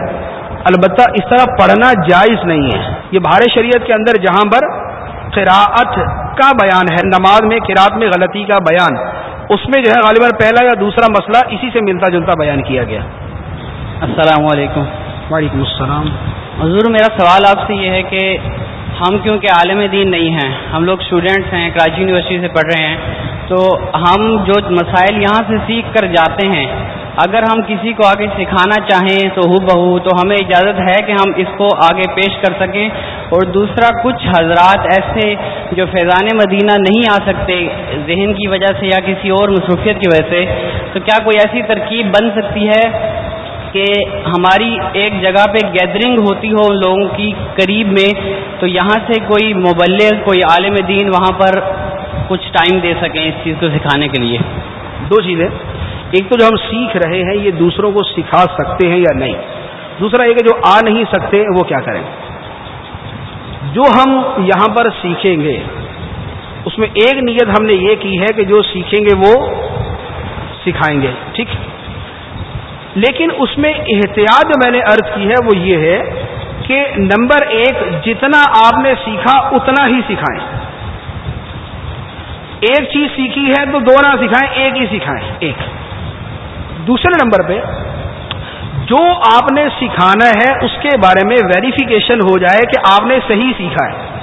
البتہ اس طرح پڑھنا جائز نہیں ہے۔ یہ بھارت شریعت کے اندر جہاں پر قراءت کا بیان ہے نماز میں قراءت میں غلطی کا بیان۔ اس میں جو ہے غالباً پہلا یا دوسرا مسئلہ اسی سے ملتا جلتا بیان کیا گیا۔ السلام علیکم۔ وعلیکم السلام۔ حضور میرا سوال آپ سے یہ ہے کہ ہم کیونکہ عالم دین نہیں ہیں ہم لوگ اسٹوڈینٹس ہیں کراچی یونیورسٹی سے پڑھ رہے ہیں تو ہم جو مسائل یہاں سے سیکھ کر جاتے ہیں اگر ہم کسی کو آگے سکھانا چاہیں تو ہو بہو، تو ہمیں اجازت ہے کہ ہم اس کو آگے پیش کر سکیں۔ اور دوسرا، کچھ حضرات ایسے جو فیضان مدینہ نہیں آ سکتے ذہن کی وجہ سے یا کسی اور مصروفیت کی وجہ سے، تو کیا کوئی ایسی ترکیب بن سکتی ہے کہ ہماری ایک جگہ پہ گیدرنگ ہوتی ہو ان لوگوں کی قریب میں، تو یہاں سے کوئی مبلغ، کوئی عالم دین وہاں پر کچھ ٹائم دے سکیں اس چیز کو سکھانے کے لیے؟ دو چیزیں۔ ایک تو جو ہم سیکھ رہے ہیں، یہ دوسروں کو سکھا سکتے ہیں یا نہیں؟ دوسرا یہ کہ جو آ نہیں سکتے، وہ کیا کریں؟ جو ہم یہاں پر سیکھیں گے، اس میں ایک نیت ہم نے یہ کی ہے کہ جو سیکھیں گے، وہ سکھائیں گے، ٹھیک؟ لیکن اس میں احتیاط جو میں نے ارض کی ہے، وہ یہ ہے کہ نمبر ایک، جتنا آپ نے سیکھا، اتنا ہی سکھائیں۔ ایک چیز سیکھی ہے تو دو نہ سکھائیں، ایک ہی سکھائیں، ایک۔ دوسرے نمبر پہ جو آپ نے سکھانا ہے اس کے بارے میں ویریفیکیشن ہو جائے کہ آپ نے صحیح سیکھا ہے۔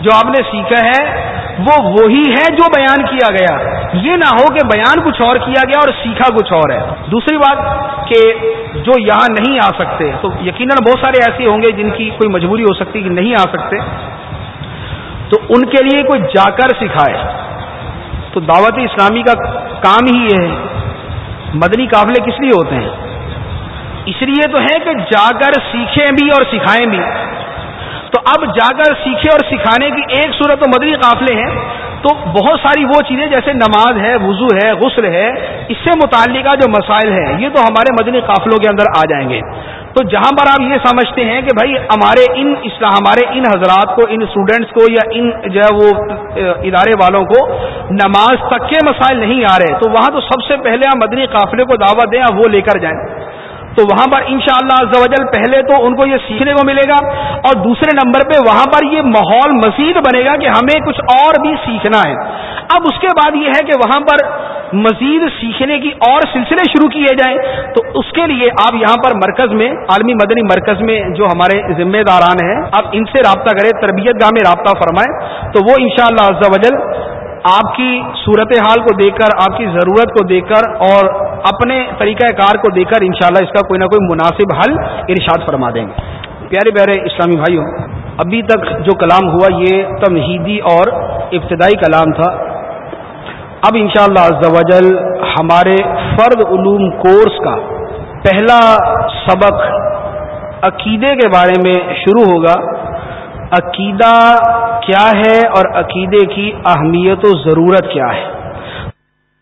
جو آپ نے سیکھا ہے، وہ وہی ہے جو بیان کیا گیا۔ یہ نہ ہو کہ بیان کچھ اور کیا گیا اور سیکھا کچھ اور ہے۔ دوسری بات کہ جو یہاں نہیں آ سکتے، تو یقیناً بہت سارے ایسے ہوں گے جن کی کوئی مجبوری ہو سکتی کہ نہیں آ سکتے۔ تو ان کے لیے کوئی جا کر سکھائے۔ تو دعوت اسلامی کا کام ہی یہ ہے۔ مدنی قافلے کس لیے ہوتے ہیں؟ اس لیے تو ہے کہ جا کر سیکھیں بھی اور سکھائیں بھی۔ تو اب جا کر سیکھے اور سکھانے کی ایک صورت تو مدنی قافلے ہیں۔ تو بہت ساری وہ چیزیں جیسے نماز ہے، وضو ہے، غسل ہے، اس سے متعلقہ جو مسائل ہیں، یہ تو ہمارے مدنی قافلوں کے اندر آ جائیں گے۔ تو جہاں پر آپ یہ سمجھتے ہیں کہ بھائی ہمارے ان ہمارے ان حضرات کو، ان اسٹوڈینٹس کو یا ان جو ہے وہ ادارے والوں کو نماز تک کے مسائل نہیں آ رہے، تو وہاں تو سب سے پہلے آپ مدنی قافلے کو دعوت دیں وہ لے کر جائیں۔ تو وہاں پر انشاءاللہ شاء اللہ پہلے تو ان کو یہ سیکھنے کو ملے گا اور دوسرے نمبر پہ وہاں پر یہ ماحول مزید بنے گا کہ ہمیں کچھ اور بھی سیکھنا ہے۔ اب اس کے بعد یہ ہے کہ وہاں پر مزید سیکھنے کی اور سلسلے شروع کیے جائیں۔ تو اس کے لیے آپ یہاں پر مرکز میں، عالمی مدنی مرکز میں جو ہمارے ذمہ داران ہیں، آپ ان سے رابطہ کریں، تربیت گاہ میں رابطہ فرمائیں۔ تو وہ انشاءاللہ شاء اللہ آپ کی صورت حال کو دیکھ کر، آپ کی ضرورت کو دیکھ کر اور اپنے طریقہ کار کو دیکھ کر انشاءاللہ اس کا کوئی نہ کوئی مناسب حل ارشاد فرما دیں گے۔ پیارے پیارے اسلامی بھائیوں، ابھی تک جو کلام ہوا یہ تمہیدی اور ابتدائی کلام تھا۔ اب انشاءاللہ شاء اللہ ہمارے فرد علوم کورس کا پہلا سبق عقیدے کے بارے میں شروع ہوگا۔ عقیدہ کیا ہے اور عقیدے کی اہمیت و ضرورت کیا ہے؟